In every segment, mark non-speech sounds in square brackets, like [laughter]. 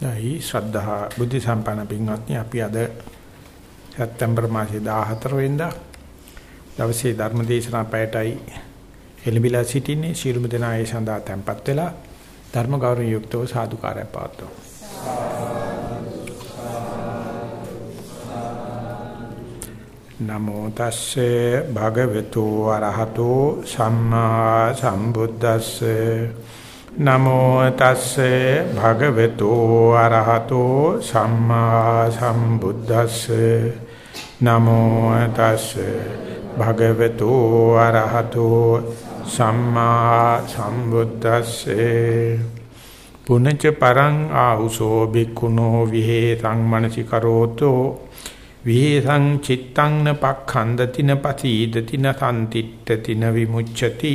දැයි ශ්‍රද්ධා බුද්ධ සම්පන්න පින්වත්නි අපි අද සැප්තැම්බර් මාසේ 14 වෙනිදා දවසේ ධර්ම දේශනා පැයටයි එළඹිලා සිටින්නේ ශිරුම දෙනා ඒ සඳහා tempත් වෙලා ධර්ම ගෞරවයෙන් යුක්තව සාදුකාරය පවත්වමු. නමෝ තස්සේ භගවතු වරහතෝ සම්මා සම්බුද්දස්සේ නමෝ තස්සේ භගවතු අරහතෝ සම්මා සම්බුද්දස්සේ. නමෝ තස්සේ භගවතු අරහතෝ සම්මා සම්බුද්දස්සේ. පුනච්ච පරං ආහුසෝ බික්ඛුනෝ විහෙතං මනසිකරෝතෝ. විහෙසං චිත්තං න පක්ඛන්දති න පසීදති න සම්තිට්ඨති න විමුච්ඡති.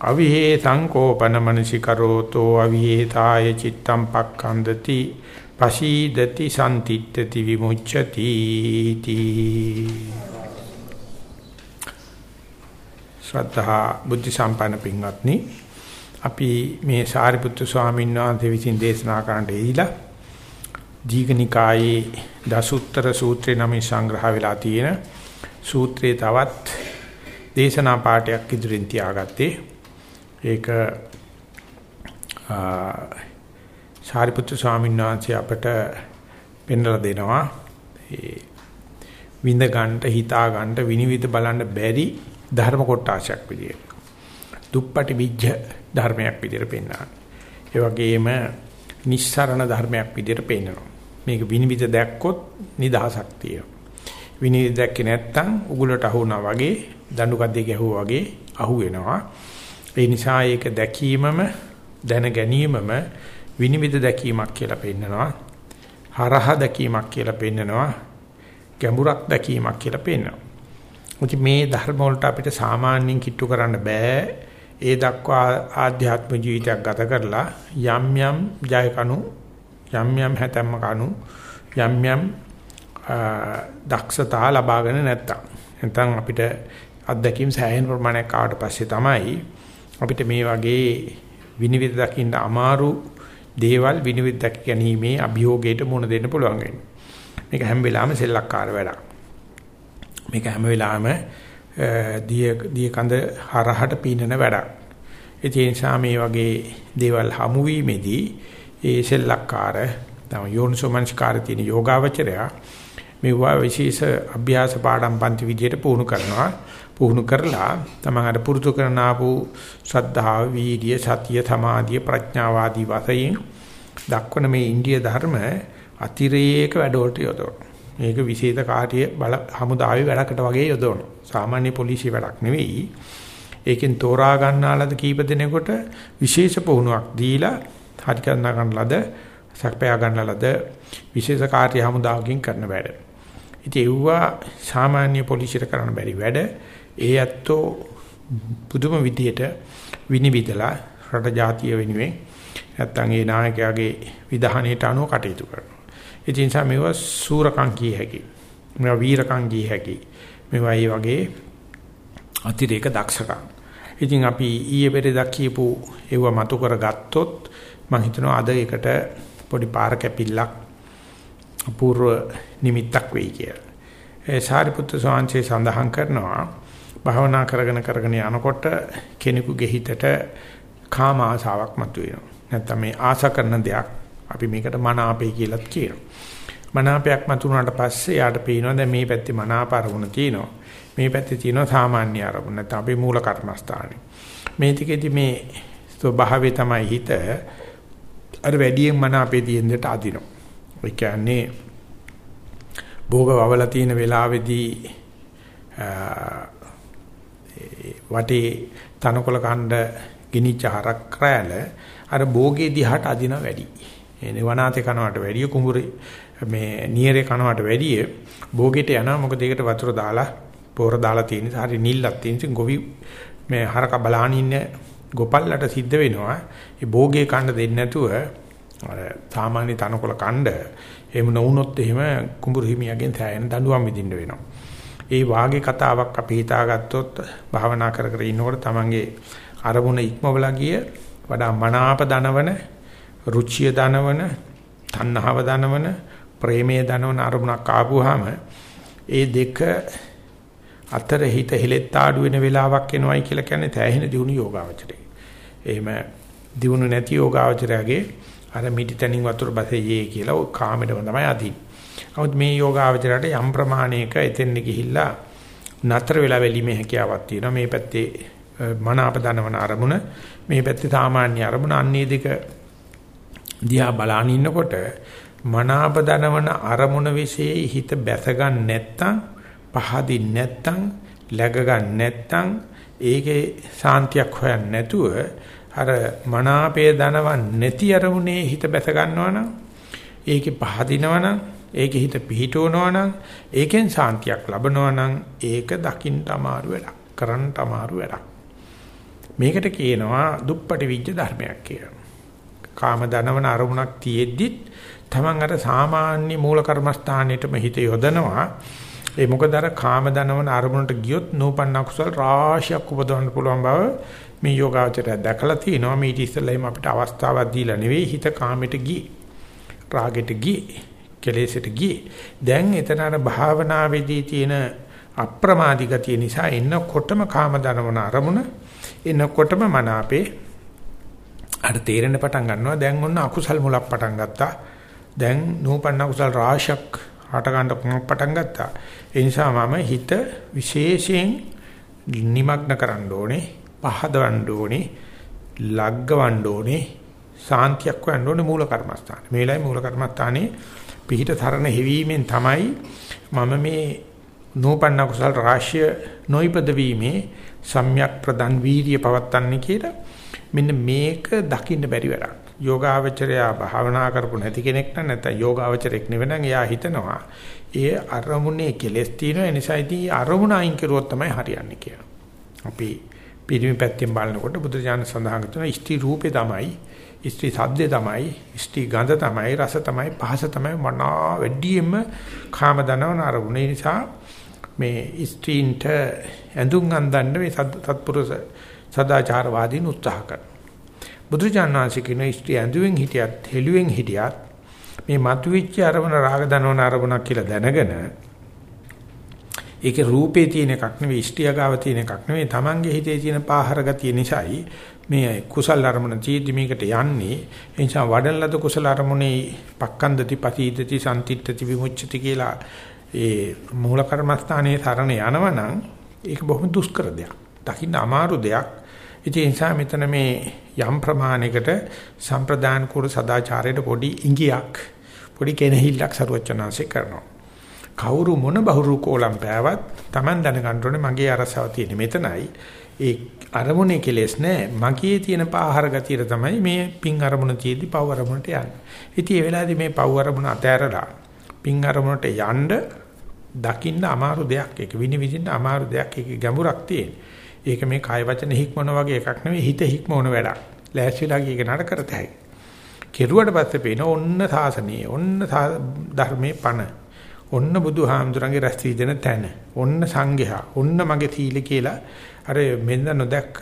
අවිහේ සංකෝපන මනසිකරෝතෝ අවිහේතාය චිත්තම් පක්ඛන්දති පශීදති සම්තිත්‍ත්‍ති විමුච්ඡති තී. ශ්‍රද්ධා බුද්ධ සම්පන්න පින්වත්නි අපි මේ සාරිපුත්තු ස්වාමීන් වහන්සේ විසින් දේශනා කරන්නට එයිලා දීඝනිකායේ දසුත්තර සූත්‍රේ නමින් සංග්‍රහ වෙලා තියෙන සූත්‍රයේ තවත් දේශනා පාඩයක් ඉදිරින් තියාගත්තේ. ඒක සාරිපුත්‍ර ස්වාමීන් වහන්සේ අපට පෙන්වලා දෙනවා ඒ විඳ ගන්නට හිතා ගන්නට විනිවිද බලන්න බැරි ධර්ම කොටාශයක් විදියට. දුප්පටි විජ්ජ ධර්මයක් විදියට පෙන්වනවා. ඒ වගේම නිස්සරණ ධර්මයක් විදියට පෙන්වනවා. මේක විනිවිද දැක්කොත් නිදහසක් තියෙනවා. විනිවිද දැක්කේ නැත්තම් උගලට අහු වුණා වගේ දඬු කද්දේ ගැහුවා වගේ අහු වෙනවා. ඒ නිසා ඒක දැකීමම දැන ගැනීමම විනිවිද දැකීමක් කියලා පෙන්නනවා. හරහ දැකීමක් කියලා පෙන්නනවා. ගැඹුරක් දැකීමක් කියලා පෙන්නනවා. මුචි මේ ධර්ම වලට අපිට සාමාන්‍යයෙන් කිට්ටු කරන්න බෑ. ඒ දක්වා ආධ්‍යාත්ම ජීවිතයක් ගත කරලා යම් යම් ජය කණු යම් යම් හැතැම්ම කණු යම් යම් දක්ෂතා ලබාගෙන නැත්තම් නැත්නම් අපිට අත්දැකීම් සෑහෙන ප්‍රමාණයක් ආවට පස්සේ තමයි අපිට මේ වගේ විනිවිද දකින්න අමාරු දේවල් විනිවිද දක ගැනීමේ අභියෝගයට මුහුණ දෙන්න පුළුවන් වෙන්නේ. මේක හැම වෙලාවෙම සෙල්ලක්කාර වැඩක්. මේක හැම වෙලාවෙම දිය දිය කඳ හරහට පීනන වැඩක්. ඒ නිසා මේ වගේ දේවල් හමු වීමේදී ඒ සෙල්ලක්කාර තම යෝනිසෝමනස්කාර තියෙන යෝගාවචරය මේවා විශේෂ අභ්‍යාස පාඩම් පන්ති විදියට පුහුණු කරනවා. පුහුණු කරලා තමන් අර පුරුදු කරන ආපු ශ්‍රද්ධාව, වීර්ය, සතිය, සමාධිය, ප්‍රඥාව ආදී වශයෙන් දක්වන මේ ඉන්දිය ධර්ම අතිරේක වැඩවලට යොදවන. මේක විශේෂ කාර්ය බල හමුදාවේ වැඩකට වගේ යොදවන. සාමාන්‍ය පොලිසිය වැඩක් නෙවෙයි. ඒකෙන් තෝරා ගන්නාලද කීප දෙනෙකුට විශේෂ පුහුණුවක් දීලා හරි කරන ගන්න ලද සක්පයා ගන්න ලද විශේෂ කාර්ය හමුදාවකින් කරන වැඩ. ඉතින් ඒවා සාමාන්‍ය පොලිසියට කරන්න බැරි වැඩ. ඒ ඇත්තෝ පුදුම විදියට විනිවිදලා රට ජාතිය වෙනුවෙන් නැත්තම් ඒ නායකයාගේ විධානයට අනුව කටයුතු කරනවා. ඒ නිසා මේවා සූරකම් කිය හැකි. මේවා වීරකම් කිය හැකි. මේවා ඒ වගේ අතිරේක දක්ෂකම්. ඉතින් අපි ඊයේ පෙරේදා කියපු ඒව මතු කරගත්තොත් මම හිතනවා අද ඒකට පොඩි පාර කැපිල්ලක් අපූර්ව නිමිත්තක් වෙයි කියලා. ඒ සාරිපුත්‍ර ස්වාමීන් සඳහන් කරනවා භාවනා කරගෙන කරගෙන යනකොට කෙනෙකුගේ හිතට කාම ආසාවක් මතුවෙනවා. නැත්නම් මේ ආස කරන දෙයක් අපි මේකට මනාපේ කියලාත් කියනවා. මනාපයක් මතුනාට පස්සේ යාට පේනවා දැන් මේ පැත්තේ මනාප අරමුණ තියෙනවා. මේ පැත්තේ තියෙනවා සාමාන්‍ය අරමුණ. නැත්නම් අපේ මූල කර්මස්ථානේ. මේ ටිකේදී මේ ස්වභාවය තමයි හිත අර වැඩියෙන් මනාපේ තියෙන දෙට අදිනවා. ඒ කියන්නේ භෝග වවලා තියෙන වෙලාවේදී වටේ තනකොළ කණ්ඩ ගිනිච්ච හරක් රැළ අර භෝගේ දිහාට අදින වැඩි. එනේ වනාතේ කනවට වැඩිය කුඹුරේ මේ නියරේ කනවට වැඩිය භෝගෙට යනවා මොකද ඒකට වතුර දාලා පොර දාලා තියෙන නිසා හරි නිල්ලක් තියෙන නිසා ගොවි මේ හරක බලාන ඉන්න ගොපල්ලට සිද්ධ වෙනවා ඒ භෝගේ කන්න දෙන්නේ නැතුව අර සාමාන්‍ය තනකොළ කණ්ඩ එහෙම නොවුනොත් එහෙම කුඹුරු හිමියගෙන් සෑහෙන දඬුවම් විඳින්න වෙනවා. ඒ වාගේ කතාවක් අපි හිතාගත්තොත් භාවනා කර කර ඉන්නකොට තමන්ගේ අරමුණ ඉක්මවලා ගිය වඩා මනාප දනවන රුචිය දනවන තණ්හාව දනවන ප්‍රේමයේ දනවන අරමුණක් ආපුවාම ඒ දෙක අතර හිත හෙලෙත් ආඩු වෙන වෙලාවක් එනවයි කියලා කියන්නේ තැහෙන දියුණු යෝගාවචරය. එහෙම දියුණු නැති යෝගාවචරයගේ අර මිටිතනින් වතුර බසෙයේ කියලා ඔය කාමෙටම තමයි අදින්නේ. නමුත් මේ යෝගාවචරයට යම් ප්‍රමාණයක එතෙන් ගිහිල්ලා නතර වෙලා වෙලීමේ හැකියාවක් තියෙනවා. මේ පැත්තේ මන අපදනවන අරමුණ මේ පැත්තේ සාමාන්‍ය අරමුණ අන්නේ දෙක දිහා බලාන ඉන්නකොට මනාප දනවන අරමුණ વિશે හිත බැස ගන්න නැත්තම් පහදින් නැත්තම් läග ගන්න නැත්තම් ඒකේ සාන්තියක් හොයන්න නැතුව අර මනාපයේ දනවන් නැති අරමුණේ හිත බැස ගන්නවනම් ඒකේ පහදිනවනම් ඒකේ හිත පිහිටවනවනම් ඒකෙන් සාන්තියක් ලබනවනම් ඒක දකින්න අමාරු වැඩක් කරන්න අමාරු වැඩක් මේකට කියනවා දුප්පටි විජ්ජ ධර්මයක් කියලා. කාම දනවන අරමුණක් තියෙද්දිත් Taman අර සාමාන්‍ය මූල කර්මස්ථානෙටම හිත යොදනවා. ඒ මොකද අර කාම දනවන අරමුණට ගියොත් නූපන්න කුසල රාශියක් උපදවන්න පුළුවන් බව මේ යෝගාචරය දැකලා තිනවා. මේ ඊට ඉස්සෙල්ලා එහෙම අපිට අවස්ථාවක් දීලා නෙවෙයි හිත කාමයට ගියේ. රාගෙට ගියේ. කෙලෙසට ගියේ. දැන් එතන අර භාවනාවේදී තියෙන අප්‍රමාදී ගතිය නිසා එන්නකොටම කාම දනවන අරමුණ එනකොටම මන අපේ අර තේරෙන පටන් ගන්නවා. දැන් ඔන්න අකුසල් මුලක් පටන් ගත්තා. දැන් නූපන්න කුසල් රාශියක් හට ගන්න පටන් ගත්තා? ඒ නිසා මම හිත විශේෂයෙන් නිමග්න කරන්න ඕනේ පහදවන්න ඕනේ ලග්ගවන්න ඕනේ සාන්තියක් වන්න ඕනේ මූල කර්මස්ථාන. මේ වෙලාවේ මූල කර්මස්ථානේ පිහිට තරණ හැවීමෙන් තමයි මම මේ නූපන්න කුසල් රාශිය නොයිපද වීමේ සම්‍යක් ප්‍රදන් වීර්ය පවත්තන්නේ කියලා මෙන්න මේක දකින්න බැරි වැඩක්. යෝගාවචරයා භාවනා කරපු නැති කෙනෙක් නම් නැත්නම් යෝගාවචරෙක් නෙවෙනම් එයා හිතනවා ඒ අරමුණේ කෙලස් තියෙනවා ඒ නිසා ඉතින් අරමුණ අයින් කරුවොත් තමයි හරියන්නේ කියලා. අපි පිරිමි පැත්තෙන් බලනකොට බුදුරජාණන් සඳහන් කරන ස්ත්‍රී රූපේ තමයි ස්ත්‍රී සද්දේ තමයි ස්ත්‍රී ගඳ තමයි රස තමයි පහස තමයි මනා වැඩියෙන්ම කාම දනවන අරමුණ. ඒ නිසා මේ ස්ත්‍රීන්ට ඇඳුම් අඳින්න මේ සත්පුරුෂ සදාචාරවාදීන් උත්සාහ කරනවා. බුදුචානන්සේ කියන ස්ත්‍රී ඇඳුවෙන් හිටියත් හෙළුවෙන් හිටියත් මේ මතුවෙච්ච අරමුණ රාග දනවන අරමුණක් කියලා දැනගෙන ඒකේ රූපේ තියෙන එකක් නෙවෙයි ඉෂ්ටියගාව තියෙන එකක් නෙවෙයි Tamange හිතේ තියෙන පාහර ගතිය නිසායි මේ කුසල අරමුණ තීදි මේකට යන්නේ ඒ නිසා වඩන ලද කුසල අරමුණේ පක්කන්දති පතීදති සම්තිත්‍ත්‍ති විමුච්ඡති කියලා ඒ මූල කර්මස්ථානයේ සරණ යනවනම් ඒක බොහොම දුෂ්කර දෙයක්. දකින්න අමාරු දෙයක්. ඒ නිසා මෙතන මේ යම් ප්‍රමාණයකට සම්ප්‍රදාන කුර සදාචාරයට පොඩි ඉඟියක් පොඩි කෙනෙහිල්ලක් සරුවචනාංශේ කරනවා. කවුරු මොන බහුරු කෝලම් පෑවත් Taman දැනගන්න ඕනේ මගේ අරසාව තියෙන්නේ මෙතනයි. ඒ අරමුණේ කෙලෙස් නැහැ. මගේ තියෙන පාහර ගතියට තමයි මේ පිං අරමුණ තියේදී පව් අරමුණට යන්නේ. ඉතින් ඒ වෙලාවේදී මේ පව් අරමුණ අතෑරලා පිං අරමුණට යන්න දකින්න අමාරු දෙයක්. ඒක විනිවිදින්න අමාරු දෙයක්. ඒක ගැඹුරක් තියෙන. ඒක මේ කාය වචන හික්මන වගේ එකක් නෙවෙයි හිත හික්මවන වැඩක්. ලෑස්තිලා ගියක නඩ කරත හැකියි. කෙරුවට පස්සේ පේන ඔන්න සාසනීය ඔන්න ධර්මයේ පණ ඔන්න බුදුහාමුදුරන්ගේ රැස් වීදෙන තැන ඔන්න සංඝයා ඔන්න මගේ සීල කියලා අර මෙන්න නොදැක්ක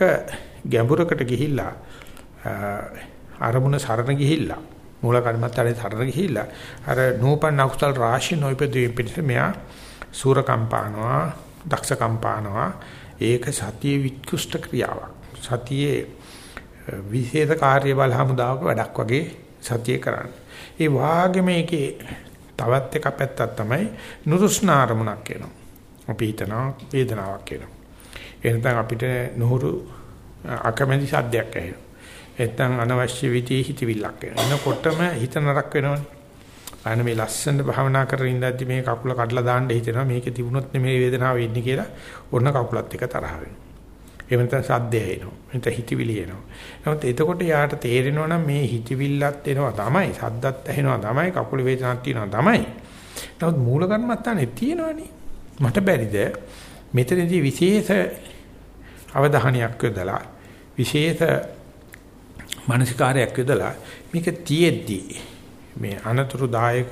ගැඹුරකට ගිහිල්ලා අරමුණ සරණ ගිහිල්ලා මූල කර්මත්තානේ සරණ ගිහිල්ලා අර නූපන් අකුසල් රාශි නොයිපදෙමින් පිටස මෙයා සූර කම්පානවා දක්ෂ කම්පානවා ඒක සතියේ විත්කුෂ්ඨ ක්‍රියාවක්. සතියේ විශේෂ කාර්ය බල හමුදාවක වැඩක් වගේ සතියේ කරන්නේ. ඒ වාගේ මේකේ තවත් එක පැත්තක් තමයි නුරුස්නා අරමුණක් එනවා. අපි හිතනවා වේදනාවක් එනවා. එහෙනම් අපිට නුහුරු අකමැති සද්දයක් ඇහෙනවා නැත්නම් අනවශ්‍ය විදිහේ හිතවිල්ලක් එනවා. එනකොටම හිත නරක වෙනවනේ. අනේ මේ ලස්සන භාවනා කරගෙන ඉඳද්දි මේ කකුල කඩලා දාන්න හිතෙනවා. මේකේ තිබුණොත් මේ වේදනාව වෙන්නේ කියලා ඔන්න කකුලත් එක තරහ වෙනවා. එහෙම නැත්නම් සද්දය එනවා. නැත්නම් හිතවිලි එනවා. නමුත් එතකොට යාට තේරෙනවා නම් මේ හිතවිල්ලත් එනවා තමයි. සද්දත් ඇහෙනවා තමයි. කකුල වේදනාවක් තියෙනවා තමයි. නමුත් මූල කර්මත්තානේ තියෙනවනේ. මට බැරිද මෙතනදී විශේෂ අවධානයක් යොදලා විශේෂ මානසිකාරයක් යොදලා මේක තියෙද්දි මේ අනතුරුදායක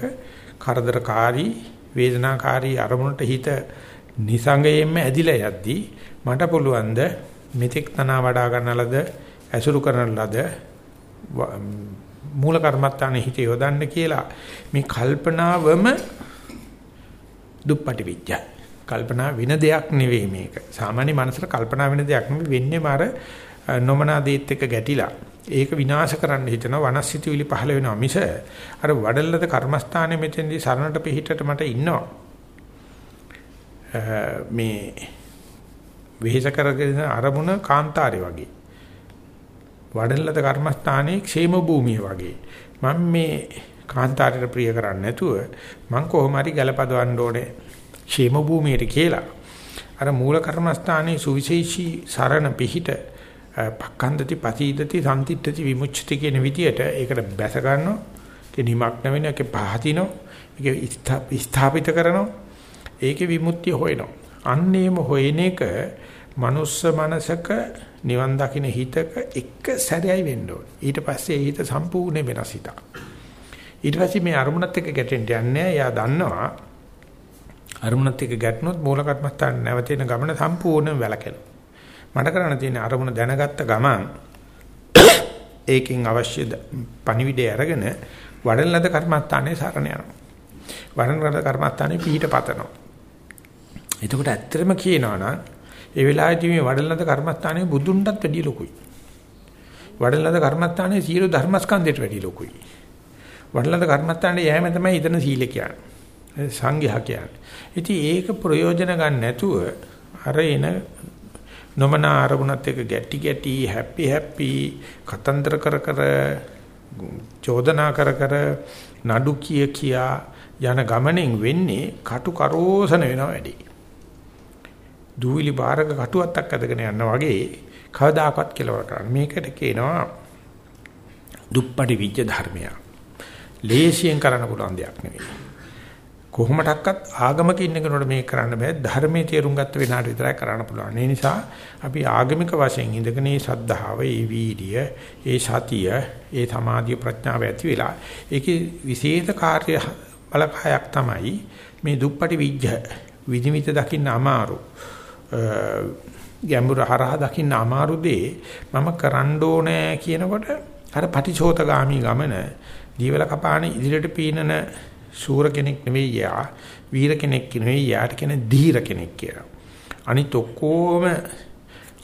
කරදරකාරී වේදනාකාරී අරමුණට හිත නිසංගයෙන්ම ඇදිලා යද්දී මට පුළුවන් ද මෙතෙක් තනවා වඩා ගන්න ලද ඇසුරු කරන ලද මූල කර්මත්තානේ හිත යොදන්න කියලා මේ කල්පනාවම දුප්පටි විඥා. කල්පනා වෙන දෙයක් නෙවෙයි මේක. සාමාන්‍ය මනසට කල්පනා වෙන දෙයක් නෙවෙයි වෙන්නේ මාර නොමනා දේත් එක්ක ගැටිලා. ඒක විනාශ කරන්න හිතන වනස්සිතුවිලි පහළ වෙනවා මිස අර වඩල්ලද කර්මස්ථානයේ මෙතෙන්දී සරණට පිහිටට මට ඉන්නවා. මේ වෙහෙස කරගෙන අරමුණ කාන්තාරේ වගේ. වඩල්ලද කර්මස්ථානයේ ക്ഷേම භූමිය වගේ. මම මේ කාන්තාරයට ප්‍රිය කරන්නේ නැතුව මං කොහොම හරි ගැලපදවන්න ඕනේ ക്ഷേම භූමියට කියලා. අර මූල කර්මස්ථානයේ සුවිශේෂී සරණ පිහිට පක්ඛන්දති පතීදති සම්තිත්‍ත්‍ති විමුච්ඡති කියන විදියට ඒකට බැස ගන්නවා. ඒ නිමක්න වෙන එක පහතිනෝ. ඒක ස්ථාපිත කරනවා. ඒකේ විමුක්තිය හොයනවා. අන්නේම හොයන එක මනුස්ස මනසක නිවන් දකින්න හිතක එක සැරයයි වෙන්න ඕනේ. ඊට පස්සේ හිත සම්පූර්ණ වෙනස් හිතක්. ඊට පස්සේ මේ අරමුණත් එක්ක ගැටෙන්න යන්නේ. එයා දන්නවා අරමුණත් එක්ක ගැටුනොත් මූල කර්මස්ථාන නැවතෙන ගමන සම්පූර්ණයෙන් වැළකෙනවා. මට කරන්න තියෙන අරමුණ දැනගත්ත ගමන් [coughs] ඒකෙන් අවශ්‍ය පණිවිඩය අරගෙන වඩන ලද කර්මස්ථානයේ සරණ යනවා. වඩන ලද කර්මස්ථානයේ පිහිට පතනවා. එතකොට ඇත්තටම කියනවා නම් ඒ වෙලාවේදී මේ වඩන ලද කර්මස්ථානයේ බුදුන්ටත් වැඩිය ලොකුයි. වඩන ලද කර්මස්ථානයේ සියලු ධර්මස්කන්ධයට වැඩිය ලොකුයි. වඩන ලද කර්මස්ථානයේ යෑම තමයි ඊතන සීල කියන්නේ. සංඝයා කියන්නේ. ඉතින් ඒක ප්‍රයෝජන ගන්න නැතුව අර එන නොමන ආරමුණත් එක්ක ගැටි ගැටි හැපි හැපි කතන්දර කර කර චෝදනා කර කර නඩු කිය කියා යන ගමනෙන් වෙන්නේ කටු කරෝසන වෙනවා වැඩි. දූවිලි බාරක කටුවත්තක් අදගෙන යනවා වගේ කවදාකවත් කෙලවර කරන්න. මේකට කියනවා දුප්පටි විජ්ජ ධර්මය. ලේසියෙන් කරන්න පුළුවන් දෙයක් නෙවෙයි. කොහොමඩක්වත් ආගමක ඉන්න කෙනෙකුට මේක කරන්න බෑ ධර්මයේ තේරුම් ගත්ත වෙනාට විතරයි කරන්න පුළුවන්. ඒ නිසා අපි ආගමික වශයෙන් ඉඳගෙන මේ සද්ධාව, ඒ වීර්ය, ඒ සතිය, ඒ සමාධිය ප්‍රඥාව ඇති වෙලා ඒකේ විශේෂ කාර්ය බලකායක් තමයි මේ දුප්පටි විජ්ජ විනිවිත දකින්න අමාරු. ගැඹුර හරහා දකින්න අමාරු දේ මම කරන්න ඕනේ කියනකොට අර පටිචෝතගාමි ගමන දීවල කපාන ඉදිරියට පීනන සූර කෙනෙක් නෙවෙයි යා. වීර කෙනෙක් නෙවෙයි යාට කියන්නේ ධීර කෙනෙක් කියලා. අනිත් ඔක්කොම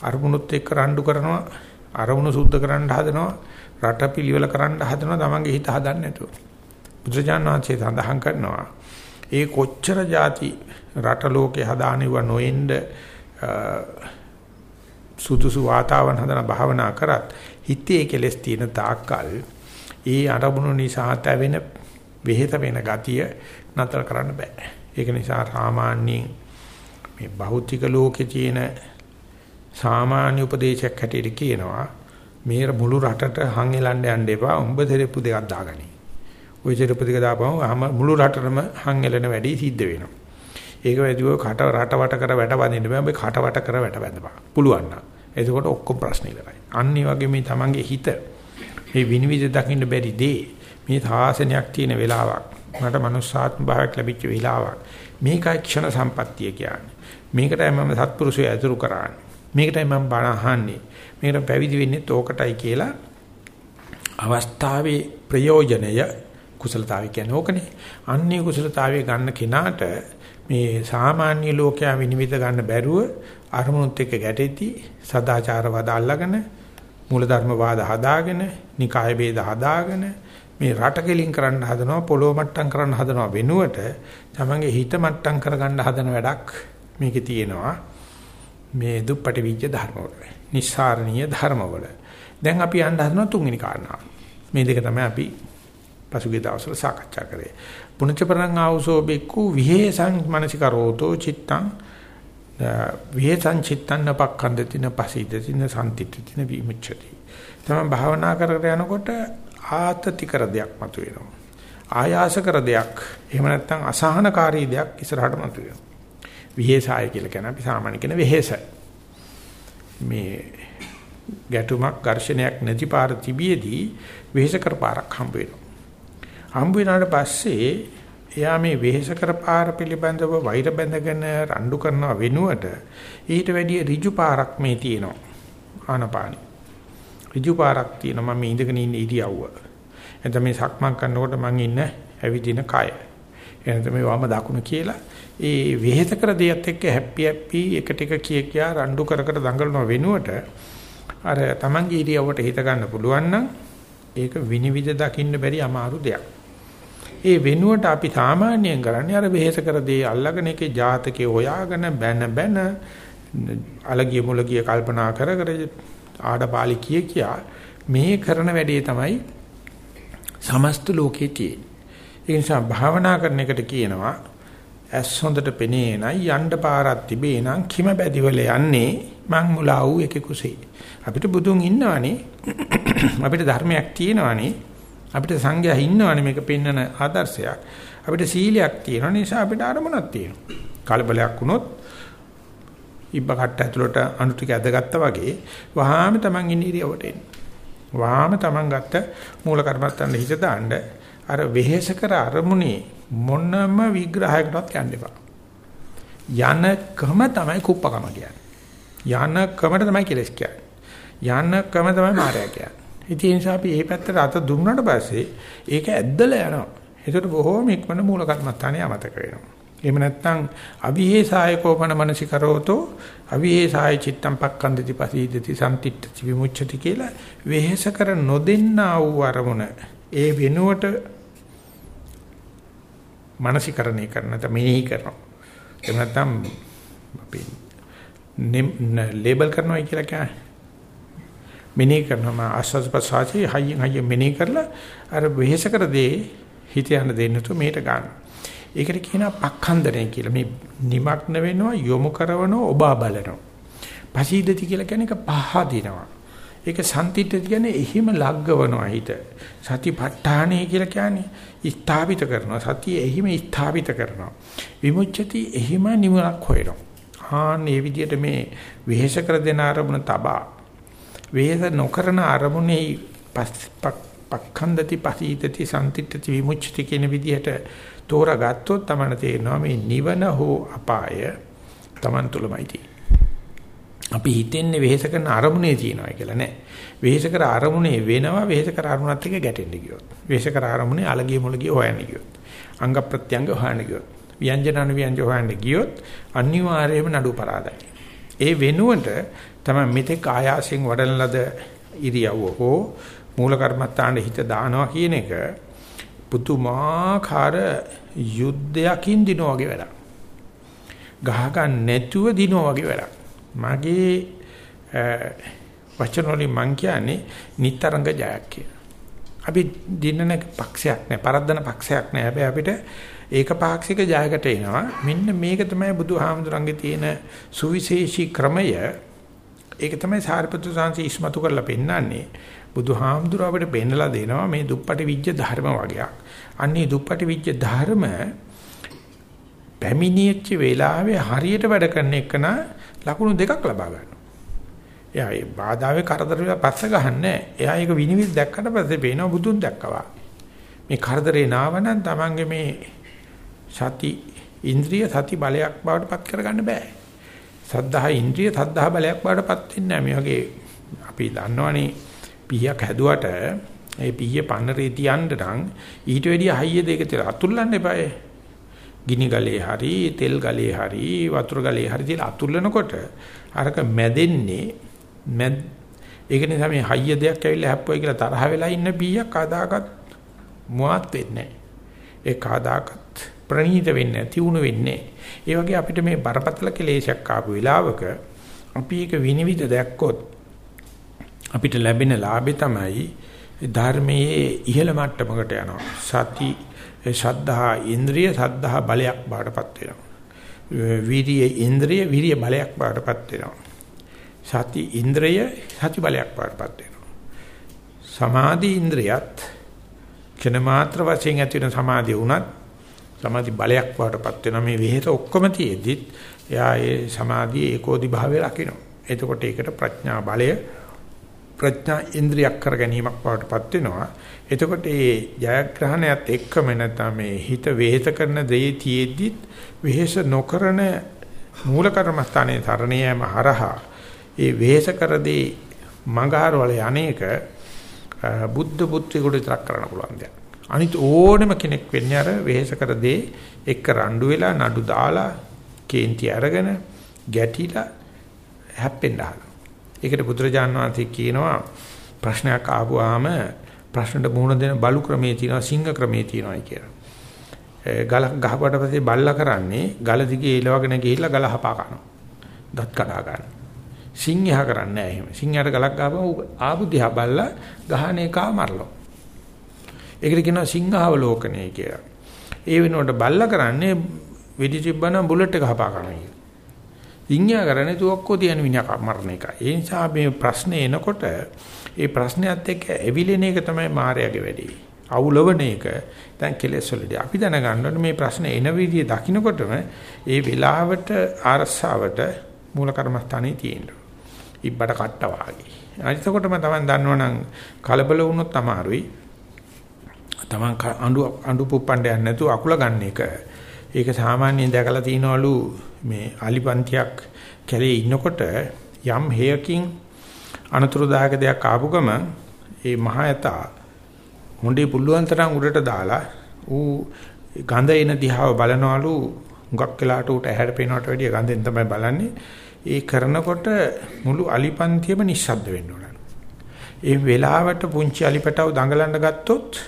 අරමුණුත් එක්ක රණ්ඩු කරනවා, අරමුණු සුද්ධ කරන්න හදනවා, රට පිළිවෙල කරන්න හදනවා, තමන්ගේ හිත හදන්න නැතුව. බුදුජානක වහන්සේ සඳහන් කරනවා ඒ කොච්චර જાති රට ලෝකේ හදානිව නොෙන්න සුදුසු වාතාවරණ හදන භාවනා කරත් හිතේ කෙලස් තියෙන තාක්කල් ඒ අරමුණු නිසා තැවෙන වෙහෙත වෙන ගතිය නතර කරන්න බෑ. ඒක නිසා සාමාන්‍යයෙන් මේ භෞතික ලෝකේ තියෙන සාමාන්‍ය උපදේශයක් හැටියට කියනවා මේ මුළු රටට හං එලන්න යන්න එපා. උඹ දෙරෙප්පු දෙකක් දාගනි. ওই දෙරෙප්පු දෙක දාපුවම මුළු රටටම හං එලන වැඩි සිද්ධ වෙනවා. ඒක වැඩිව කට රට වට කර වැට වදින්න බෑ. ඔබ කට වට කර වැට වැඳපන්. පුළුවන් නම්. එතකොට ඔක්කොම ප්‍රශ්න ඉවරයි. අන්න වගේ මේ තමන්ගේ හිත මේ විනිවිද දකින්න බැරි දේ මේ සාසනයක් තියෙන වෙලාවක්. මට මනුස්සාත්ම භාවයක් ලැබිච්ච වෙලාවක්. මේකයි ක්ෂණ සම්පත්තිය කියන්නේ. මේකටයි මම සත්පුරුෂය ඇතුළු කරන්නේ. මේකටයි මම බණ අහන්නේ. මේකට පැවිදි වෙන්නේ තෝකටයි කියලා අවස්ථාවේ ප්‍රයෝජනය කුසලතාවය කියන්නේ ඕකනේ. අන්නේ කුසලතාවය ගන්න කෙනාට මේ සාමාන්‍ය ලෝකයා විනිවිද ගන්න බැරුව අරමුණුත් එක්ක ගැටෙති සදාචාර වද අල්ලගෙන මූලධර්ම වාද හදාගෙන නිකාය ભેද හදාගෙන මේ රට කෙලින් කරන්න හදනවා පොළොව මට්ටම් කරන්න හදනවා වෙනුවට තමන්ගේ හිත මට්ටම් කරගන්න හදන වැඩක් මේකේ තියෙනවා. මේ දුප්පටි විජ්ජ ධර්මවල නිස්සාරණීය ධර්මවල. දැන් අපි යන්න හදනවා තුන්වෙනි කාරණාව. මේ දෙක තමයි අපි පසුගිය දවස්වල සාකච්ඡා කරේ. පුණජ පරං ආවසෝ බික්කු විහෙසං මනසිකරෝතෝ චිත්තං විහෙසං චිත්තං නපක්ඛන්දතින පසීදතින සම්තිත්‍තින විමුච්ඡති තමයි භාවනා කරගෙන යනකොට ආතති කර දෙයක් මතුවෙනවා. ආයාස කර දෙයක් එහෙම නැත්නම් අසහනකාරී දෙයක් ඉස්සරහට මතුවෙනවා. විහෙසාය කියලා කියන අපි සාමාන්‍ය කියන වෙහෙස. මේ ගැටුමක් ඝර්ෂණයක් නැති පාර තිබියදී වෙහෙස කර පාරක් හම්බ වෙනවා. හම්බ වුණාට පස්සේ එයා මේ වෙහෙස කර පාර පිළිබඳව වෛර බැඳගෙන රණ්ඩු කරනව වෙනුවට ඊට වැඩිය ඍජු පාරක් මේ තියෙනවා. ආනපානි. ඍජු පාරක් තියෙනවා මම ඉඳගෙන ඉන්න ඉරියව්ව. එතන මේ සක්මන් කරනකොට මං ඉන්න ඇවිදින කය. එනතම මේ වම දකුණ කියලා ඒ වෙහෙත කර දෙයත් එක්ක හැපි හැපි එක ටික කිය කියා රණ්ඩු කර කර දඟලන වෙනුවට අර Tamange ඉරියවට හිත ගන්න පුළුවන් නම් ඒක විනිවිද දකින්න බැරි අමාරු දෙයක්. ඒ වෙනුවට අපි සාමාන්‍යයෙන් කරන්නේ අර වෙහෙස කර දේ අල්ලගෙන ඒකේ ජාතකේ හොයාගෙන බැන බැන අලගිය මුලගිය කල්පනා කර කර ආඩපාලි කිය කියා මේ කරන වැඩේ තමයි සමස්ත ලෝකේ තියෙන්නේ. ඒ නිසා භාවනා කරන එකට කියනවා ඇස් හොඳට පෙනේ නයි යන්න පාරක් තිබේ නම් කිම බැදිවල යන්නේ මං මුලා වූ එකෙකුසේ. අපිට බුදුන් ඉන්නවනේ අපිට ධර්මයක් තියෙනවනේ අපිට සංඝයා ඉන්නවනේ මේක පෙන්වන ආදර්ශයක්. අපිට සීලයක් තියෙන නිසා අපිට අරමුණක් තියෙනවා. කලබලයක් වුණොත් ඉබ්බ කට්ට ඇතුළට අණු ටික ඇදගත්තා වගේ වහාම Taman ඉන්න ඉරියවට එන්න. වහාම Taman ගත්ත මූල කර්මත්තන්න හිත දාන්න අර වෙහෙස කර අරමුණේ මොනම විග්‍රහයකටවත් යන්න එපා. යනකම තමයි කුප්පකම කියන්නේ. යනකමට තමයි කෙලස් කියන්නේ. යනකම තමයි මායя කියන්නේ. ඉතින් ඒ නිසා අපි මේ පැත්තට අත දුන්නාට පස්සේ ඒක ඇද්දලා යනවා. ඒකට බොහෝම ඉක්මන මූල කර්මස්ථානේ අමතක වෙනවා. එහෙම නැත්නම් අවිහෙසාය කෝපන මනසිකරෝතෝ අවිහෙසාය චිත්තම් පක්ඛන්දති පසීදති සම්තිට්ඨති විමුච්ඡති කියලා වෙහෙස කර නොදෙන්නා වූ අරමුණ ඒ වෙනුවට මානසිකරණය කරන නැත්නම් මෙනෙහි කරනවා. එහෙම නැත්නම් අපි ලේබල් කරනවා කියලා කියන්නේ. මෙනෙහි කරනවා ආස්වාද ප්‍රසආචි හයියෙන් හයියෙන් මෙනෙහි කරලා අර වෙහෙස කර දේ හිත යන දෙන්න තු මේට ගන්න. ඒකට කියනවා පක්ඛන්දරය කියලා. මේ නිමග්න වෙනවා යොමු කරනවා ඔබා බලනවා. පසීදති කියලා කියන්නේ එක පහදිනවා. ඒක සම්තිත්‍ය කියන්නේ එහිම ලග්ගවනවා හිත. සතිපට්ඨානය කියලා කියන්නේ ස්ථාපිත කරනවා. සතිය එහිම ස්ථාපිත කරනවා. විමුච්ඡති එහිම නිවනක් හොයනවා. ආන් මේ විදිහට මේ වෙහෙස කර දෙන අරමුණ තබා වෙහෙස නොකරන අරමුණේ පක්ඛන්දති පසීතති සම්තිත්‍ති විමුච්ඡති කියන විදිහට තෝරාගත්තොත් තමයි තේරෙනවා මේ නිවන හෝ අපාය Taman තුලමයි තියෙන්නේ. අපි හිතන්නේ වෙහෙස කරන අරමුණේ තියනවා කියලා නෑ. වෙහෙස කර අරමුණේ වෙනවා වෙහෙස කර අරමුණත් එක්ක ගැටෙන්න ගියොත්. වෙහෙස කර අරමුණේ අලගිය මුලගිය හොයන්න ගියොත්. අංග ප්‍රත්‍යංග හොයන්න ගියොත්. ව්‍යංජන අනුව්‍යංජ හොයන්න ගියොත් අනිවාර්යයෙන්ම නඩු පරාදයි. ඒ වෙනුවට තමයි මෙතෙක් ආයාසයෙන් වඩන ලද ඉරියව්ව හෝ මූල කර්මත්තාන හිත දානවා කියන එක පුතුමාකාර යුද්ධයකින් දිනෝ වගේ වැඩක්. ගහ ගන්න නැතුව දිනෝ වගේ වැඩක්. මගේ වචන වලින් මං කියන්නේ නිතරංග ජයක් කියලා. අපි දිනන පක්ෂයක් නෑ, පරද්දන පක්ෂයක් නෑ. හැබැයි අපිට ඒක පාක්ෂික ජයකට එනවා. මෙන්න මේක තමයි බුදුහාමුදුරන්ගේ තියෙන සුවිශේෂී ක්‍රමය. ඒක තමයි සාරිපුත්‍ර සාංශි ඉස්මතු කරලා පෙන්නන්නේ. බුදුහාමුදුර අපිට පෙන්නලා දෙනවා මේ දුප්පටි විජ්ජ ධර්ම වගේක්. අන්නේ දුප්පටි විජ්ජ ධර්ම පැමිණිච්ච වෙලාවේ හරියට වැඩ කරන එකන ලකුණු දෙකක් ලබා ගන්නවා. එයා ඒ බාධාවේ කරදර වල පස්ස ගහන්නේ එයා ඒක විනිවිද දැක්කට පස්සේ පේනවා බුදුන් දැක්කවා. මේ කරදරේ නාවනම් Tamange මේ සති ඉන්ද්‍රිය සති බලයක් බවට පත් කරගන්න බෑ. සද්ධා ඉන්ද්‍රිය සද්ධා බලයක් බවට පත් වෙන්නේ නැහැ. මේ වගේ අපි දන්නවනේ පීයක් හැදුවට ඒ පීය පන්නරේ තියන්න නම් ඊට වැඩිය හයිය දෙක තියලා අතුල්ලන්න එපායි. ගිනි ගලේ හරි තෙල් ගලේ හරි වතුර ගලේ හරි තියලා අතුල්ලනකොට අරක මැදෙන්නේ මැද ඒක නිසා මේ හයිය දෙයක් ඇවිල්ලා හැප්පුවයි කියලා තරහ වෙලා ඉන්න බීයක් කදාකත් මුවත් වෙන්නේ ඒ කදාකත් ප්‍රණීත වෙන්නේ තියුණු වෙන්නේ ඒ වගේ අපිට මේ බරපතල කෙලේශයක් ආපු වෙලාවක අපි ඒක විනිවිද දැක්කොත් අපිට ලැබෙන ලාභේ තමයි ධර්මයේ ඉහළ මට්ටමකට යනවා සති ඒ ශද්ධහා ඉන්ද්‍රිය සද්ධහා බලයක් බාටපත් වෙනවා. වීර්ය ඉන්ද්‍රිය වීර්ය බලයක් බාටපත් වෙනවා. සති ඉන්ද්‍රිය සති බලයක් බාටපත් වෙනවා. සමාධි ඉන්ද්‍රියත් කෙන මාත්‍ර වශයෙන් ඇති වෙන සමාධිය උනත් සමාධි බලයක් බාටපත් වෙනවා. මේ විහෙත ඔක්කොම තියෙද්දිත් එයා ඒ සමාධියේ ඒකෝදි භාවය රකින්න. එතකොට ඒකට ප්‍රඥා බලය ප්‍රඥා ඉන්ද්‍රියක් කර ගැනීමක් බවටපත් වෙනවා. එතකොට මේ ජයග්‍රහණයත් එක්කම නැත්නම් මේ හිත වේහෙත කරන දේ තියේද්දිත් වෙහෙස නොකරන මූල කර්මස්ථානයේ තරණියම හරහා ඒ වෙහෙස කර දේ මඟහරවල යන්නේක බුද්ධ පුත්‍රයෙකුට විතරක් කරන්න පුළුවන් දෙයක්. අනිත් ඕනෙම කෙනෙක් වෙන්නේ අර වෙහෙස කර දේ එක්ක රණ්ඩු වෙලා නඩු දාලා කේන්ති අරගෙන ගැටිලා හැප්පෙන්න හදනවා. ඒකට බුදුරජාන් වහන්සේ කියනවා ප්‍රශ්නයක් ආවම ප්‍රශ්නට මුහුණ දෙන බලු ක්‍රමයේ තියෙනවා සිංහ ක්‍රමයේ තියෙනවා කියලා. ගල ගහපුවට පස්සේ බල්ලා කරන්නේ ගල දිගේ එලවගෙන ගිහිල්ලා ගල හපා කනවා. දත් කඩා ගන්න. සිංහයා කරන්නේ නැහැ එහෙම. සිංහයාට ගලක් ගහපුවම ආපු දිහා බල්ලා ගහන එකා මරලා. ඒකට කියනවා සිංහාවලෝකනය කියලා. ඒ වෙනුවට බල්ලා කරන්නේ වෙඩි තිබ්බනම් බුලට් එක හපා කරනවා කියලා. සිංහයා කරන්නේ තුවක්කෝ තියන මිනිහා මරණ එක. ඒ නිසා මේ ප්‍රශ්නේ එනකොට ඒ ප්‍රශ්නයත් එක්ක ඇවිලෙන එක තමයි මායාවේ වැඩි. අවුලවන එක දැන් කෙලෙස් වලදී අපි දැනගන්න ඕනේ මේ ප්‍රශ්න එන විදිය දකින්නකොටම ඒ වෙලාවට ආරස්සාවට මූල කර්මස්ථානේ තියෙනවා. ඉබ්බට කට්ට වාගේ. අනිතකොටම තමයි දන්නවනම් කලබල වුණොත් අමාරුයි. තමන් අඬු අඬු පුප්පණ්ඩ යන්නේ නැතුව අකුල ගන්න එක. ඒක සාමාන්‍යයෙන් දැකලා තිනවලු මේ අලිපන්තියක් කැලේ ඉන්නකොට යම් හේයකින් අනතුරුදායක දෙයක් ආපු ගමන් ඒ මහ ඇතා හොඬේ පුළුවන් තරම් උඩට දාලා ඌ ගඳ එන දිහාව බලනවලු හුඟක් වෙලාට උට ඇහැට පේනවට වැඩිය ගඳෙන් තමයි බලන්නේ ඒ කරනකොට මුළු අලිපන්තියම නිශ්ශබ්ද වෙන්න ඕන. ඒ වෙලාවට පුංචි අලිපටව දඟලන්න ගත්තොත්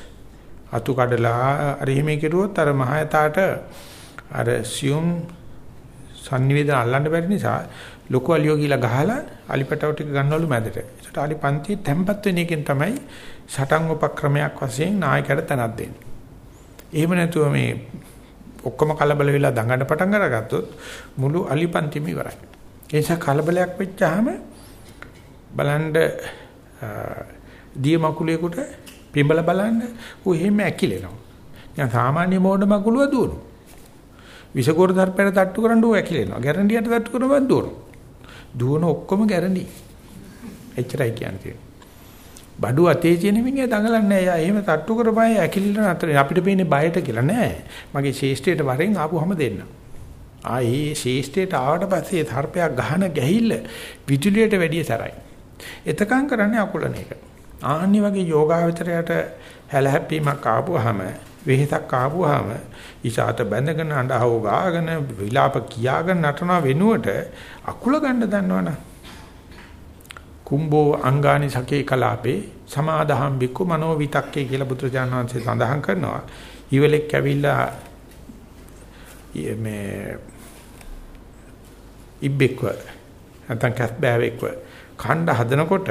අතු කඩලා අර එහෙම කෙරුවොත් අර මහයතාට අර සියුම් sannivedana අල්ලන්න බැරි නිසා ලොකු අලියෝ කියලා ගහලා අලිපටව ටික ගන්නවලු මැදට. ඒකට අලිපන්ති තැම්පත් වෙන එකෙන් තමයි සටන් උපක්‍රමයක් වශයෙන් නායකයට තනක් දෙන්නේ. එහෙම නැතුව මේ ඔක්කොම කලබල වෙලා දඟන්න පටන් අරගත්තොත් මුළු අලිපන්තිම ඉවරයි. ඒ නිසා කලබලයක් වෙච්චාම බලන්න දිය මකුලේකට පිඹල බලන්න ඌ එහෙම ඇකිලෙනවා. දැන් සාමාන්‍ය මෝඩ මකුලුව දුවනවා. විසකෝර දර්පයට තට්ටු කරන්න ඌ ඇකිලෙනවා. ගැරන්ඩියට තට්ටු කරනවා දුවනවා. දුවන ඔක්කොම ගැරන්ඩි. එච්චරයි කියන්නේ. බඩු අතේ තියෙන මිනිහා දඟලන්නේ නැහැ. එයා එහෙම තට්ටු කරපයි ඇකිලින අතර අපිට පේන්නේ බයට කියලා නෑ. මගේ ශේෂ්ඨයට වරෙන් ආපුවම දෙන්න. ආයේ ශේෂ්ඨයට ආවට පස්සේ තර්පයක් ගහන ගැහිල්ල පිටුලියට වැඩිය සරයි. එතකන් කරන්නේ අකුලන එක. ආන්නේ වගේ යෝගාවචරයට හැලහැප්පීමක් ආපුවාම වෙහෙසක් ආපුවාම ඉසాత බැඳගෙන අඬහව ගාගෙන විලාප කියාගෙන නටන වෙනුවට අකුල ගන්න දන්නවනම් කුම්බෝ අංගානි සකේ කලාපේ සමාදහම් බික්කු මනෝ විතක්කේ කියලා බුදුරජාණන් වහන්සේ සඳහන් කරනවා. ඊවලෙක් ඇවිල්ලා මේ ඉබ්බෙක්ව නැත්නම් කස්බෑවෙක්ව කණ්ඩ හදනකොට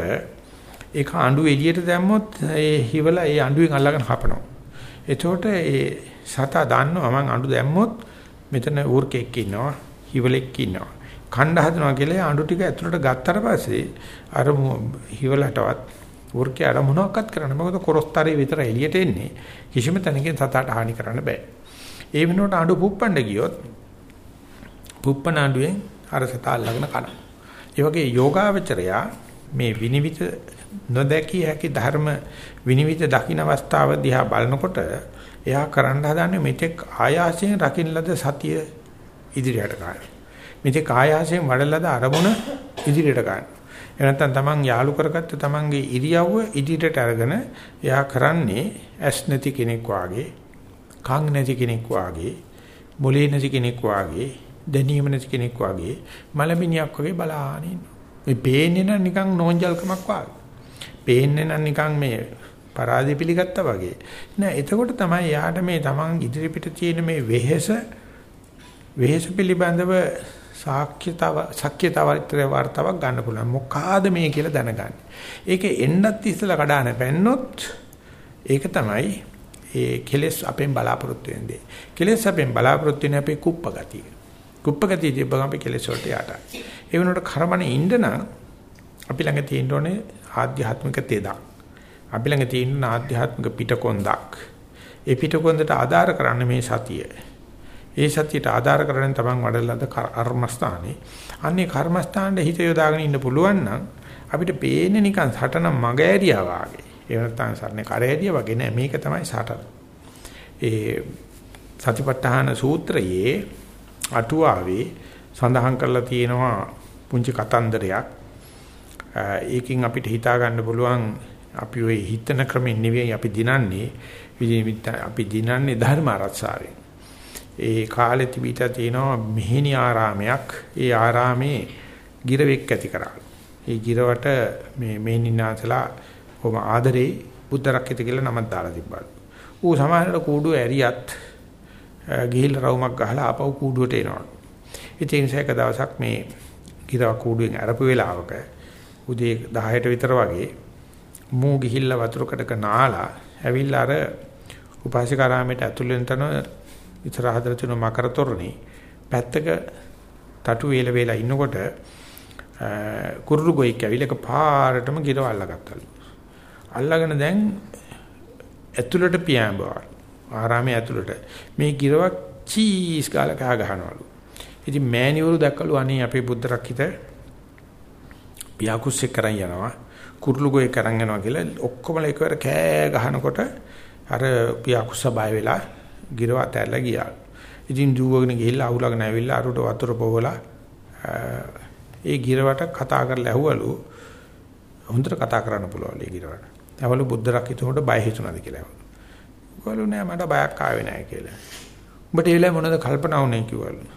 ඒක අඬු එළියට දැම්මොත් ඒ හිවල ඒ අඬුවෙන් අල්ලගෙන හපනවා. එතකොට ඒ සතා දන්නවා මං අඬු දැම්මොත් මෙතන ඌර්කෙක් ඉන්නවා හිවලෙක් ඉන්නවා. කණ්ඩ හදනවා කියලා අඬු ටික ඇතුළට ගත්තට පස්සේ අර හිවලටවත් ඌර්කේ අර මොනවක්වත් කරන්න මොකද කොරස්තරේ විතර එළියට එන්නේ කිසිම තැනකින් සතාට හානි කරන්න බෑ. ඒ වෙනුවට අඬු පුප්පන්න ගියොත් පුප්පන අඬුවෙන් අර සතා අල්ලගෙන කනවා. ඒ වගේ යෝගාවචරයා මේ විනිවිද නොදැකිය හැකි ධර්ම විනිවිද දකින්න අවස්ථාව දිහා බලනකොට එයා කරන්න හදන්නේ මෙතෙක් ආයාසයෙන් රකින්න ලද සතිය ඉදිරියට ගන්න. මෙතෙක් ආයාසයෙන් වඩලද අරමුණ ඉදිරියට ගන්න. එහෙම නැත්නම් තමන් යාලු කරගත්ත තමන්ගේ ඉරියව්ව ඉදිරියට අරගෙන එයා කරන්නේ ඇස් නැති කෙනෙක් වාගේ, කන් නැති කෙනෙක් වාගේ, මොලේ නැති කෙනෙක් වාගේ, දැනීම නැති කෙනෙක් වාගේ, මලමිනියක් වගේ බලාගෙන ඉන්නවා. මේ පේන්නේ නම් නිකන් නෝන්ජල්කමක් වාගේ. පේන්නේ නම් නිකන් මේ පරාදේ පිළිගත්තා වගේ. නෑ එතකොට තමයි යාට මේ Taman ඉදිරිපිට තියෙන මේ වෙහෙස වෙහෙස පිළිබඳව සාක්ෂ්‍යතාව සාක්ෂ්‍යතාවත්‍රේ වார்த்தාවක් ගන්න පුළුවන්. මොකාද මේ කියලා දැනගන්න. ඒක එන්නත් ඉස්සලා කඩාන පැන්නොත් ඒක තමයි ඒ කෙලස් අපෙන් බලාපොරොත්තු වෙන්නේ. කෙලස් අපෙන් බලාපොරොත්තු වෙන අපේ කුප්ප ගතිය. කුප්ප ගතිය තිබ්බම අපි කෙලස් වලට යටා. ඒ වෙනකොට කර්මනේ ඉන්න නම් අපි ළඟ තියෙන්න ඕනේ ආධ්‍යාත්මික තේදක්. අපි ළඟ තියෙන ආධ්‍යාත්මික පිටකොන්දක්. ඒ පිටකොන්දට ආධාර කරන්නේ මේ සතිය. ඒ සතියට ආධාර කරගෙන තමන් වඩලද කර්මස්ථානේ. අන්නේ කර්මස්ථානයේ හිත යොදාගෙන ඉන්න පුළුවන් නම් අපිට පේන්නේ නිකන් සටන මග ඇරියා වාගේ. ඒ නැත්නම් සරනේ කර ඇරියා වගේ නෑ මේක තමයි සටන. ඒ සතිපට්ඨාන සූත්‍රයේ අටුවාවේ සඳහන් කරලා තියෙනවා පුංචි කතන්දරයක්. ඒකෙන් අපිට හිතා ගන්න පුළුවන් අපි ওই හිතන ක්‍රමෙන් නෙවෙයි අපි දිනන්නේ අපි දිනන්නේ ධර්ම ආරක්ෂාවෙන්. ඒ කාලේ තිබිට තියෙනවා මෙහෙණි ආරාමයක්. ඒ ආරාමේ ගිරවෙක් ඇති කරා. ඒ ගිරවට මේ මෙහෙණිනාසලා කොහොම ආදරේ බුද්ධ රක්කිත කියලා නමක් දාලා තිබ්බලු. ඌ සමහරවිට කූඩුව ඇරියත් ගිහිල්ලා රවුමක් ගහලා ආපහු කූඩුවට එනවා. ඉතින් ඒ නිසා එක දවසක් මේ ගිරව කූඩුවෙන් අරපු වෙලාවක උදේ 10ට විතර වගේ මූ ගිහිල්ලා වතුරකටක නාලා ඇවිල්ලා අර උපාසිකාරාමයට ඇතුල් වෙන තන ඉතරහතර තුන මකර තොරණේ පැත්තක තටු වේල වේලා ඉන්නකොට කුරුළු ගොයික් ඇවිල්ලා එක පාරටම ගිරව අල්ලගත්තලු. අල්ලගෙන දැන් ඇතුළට පියාඹවල්. ආරාමයේ ඇතුළට මේ ගිරවක් චීස් ගාලා කහ ගහනවලු. ඉතින් මෑණිවරු දැක්කලු අනේ අපේ බුද්ධ රක්කිත පියාකුස්සේ කරන් යනවා. කුරුළු ගොය කරන් යනවා කියලා ඔක්කොම එකවර කෑ ගහනකොට අර පියාකුස්ස බය වෙලා ගිරව ඇතැල්ලා ගියා. ඉතින් දුවගෙන ගිහිල්ලා අහුලගෙන ඇවිල්ලා අරුට වතුර පොවලා ඒ ගිරවට කතා කරලා ඇහුවලු හොඳට කතා කරන්න පුළුවන් ඒ ගිරවට. ඇවලු බුද්ධ රකිතෝට බය හිතුණාද කියලා. කිව්වලු නෑ මට බයක් ආවේ නෑ කියලා. උඹට ඒ වෙලාවේ මොනවද කල්පනා වුනේ කිව්වලු.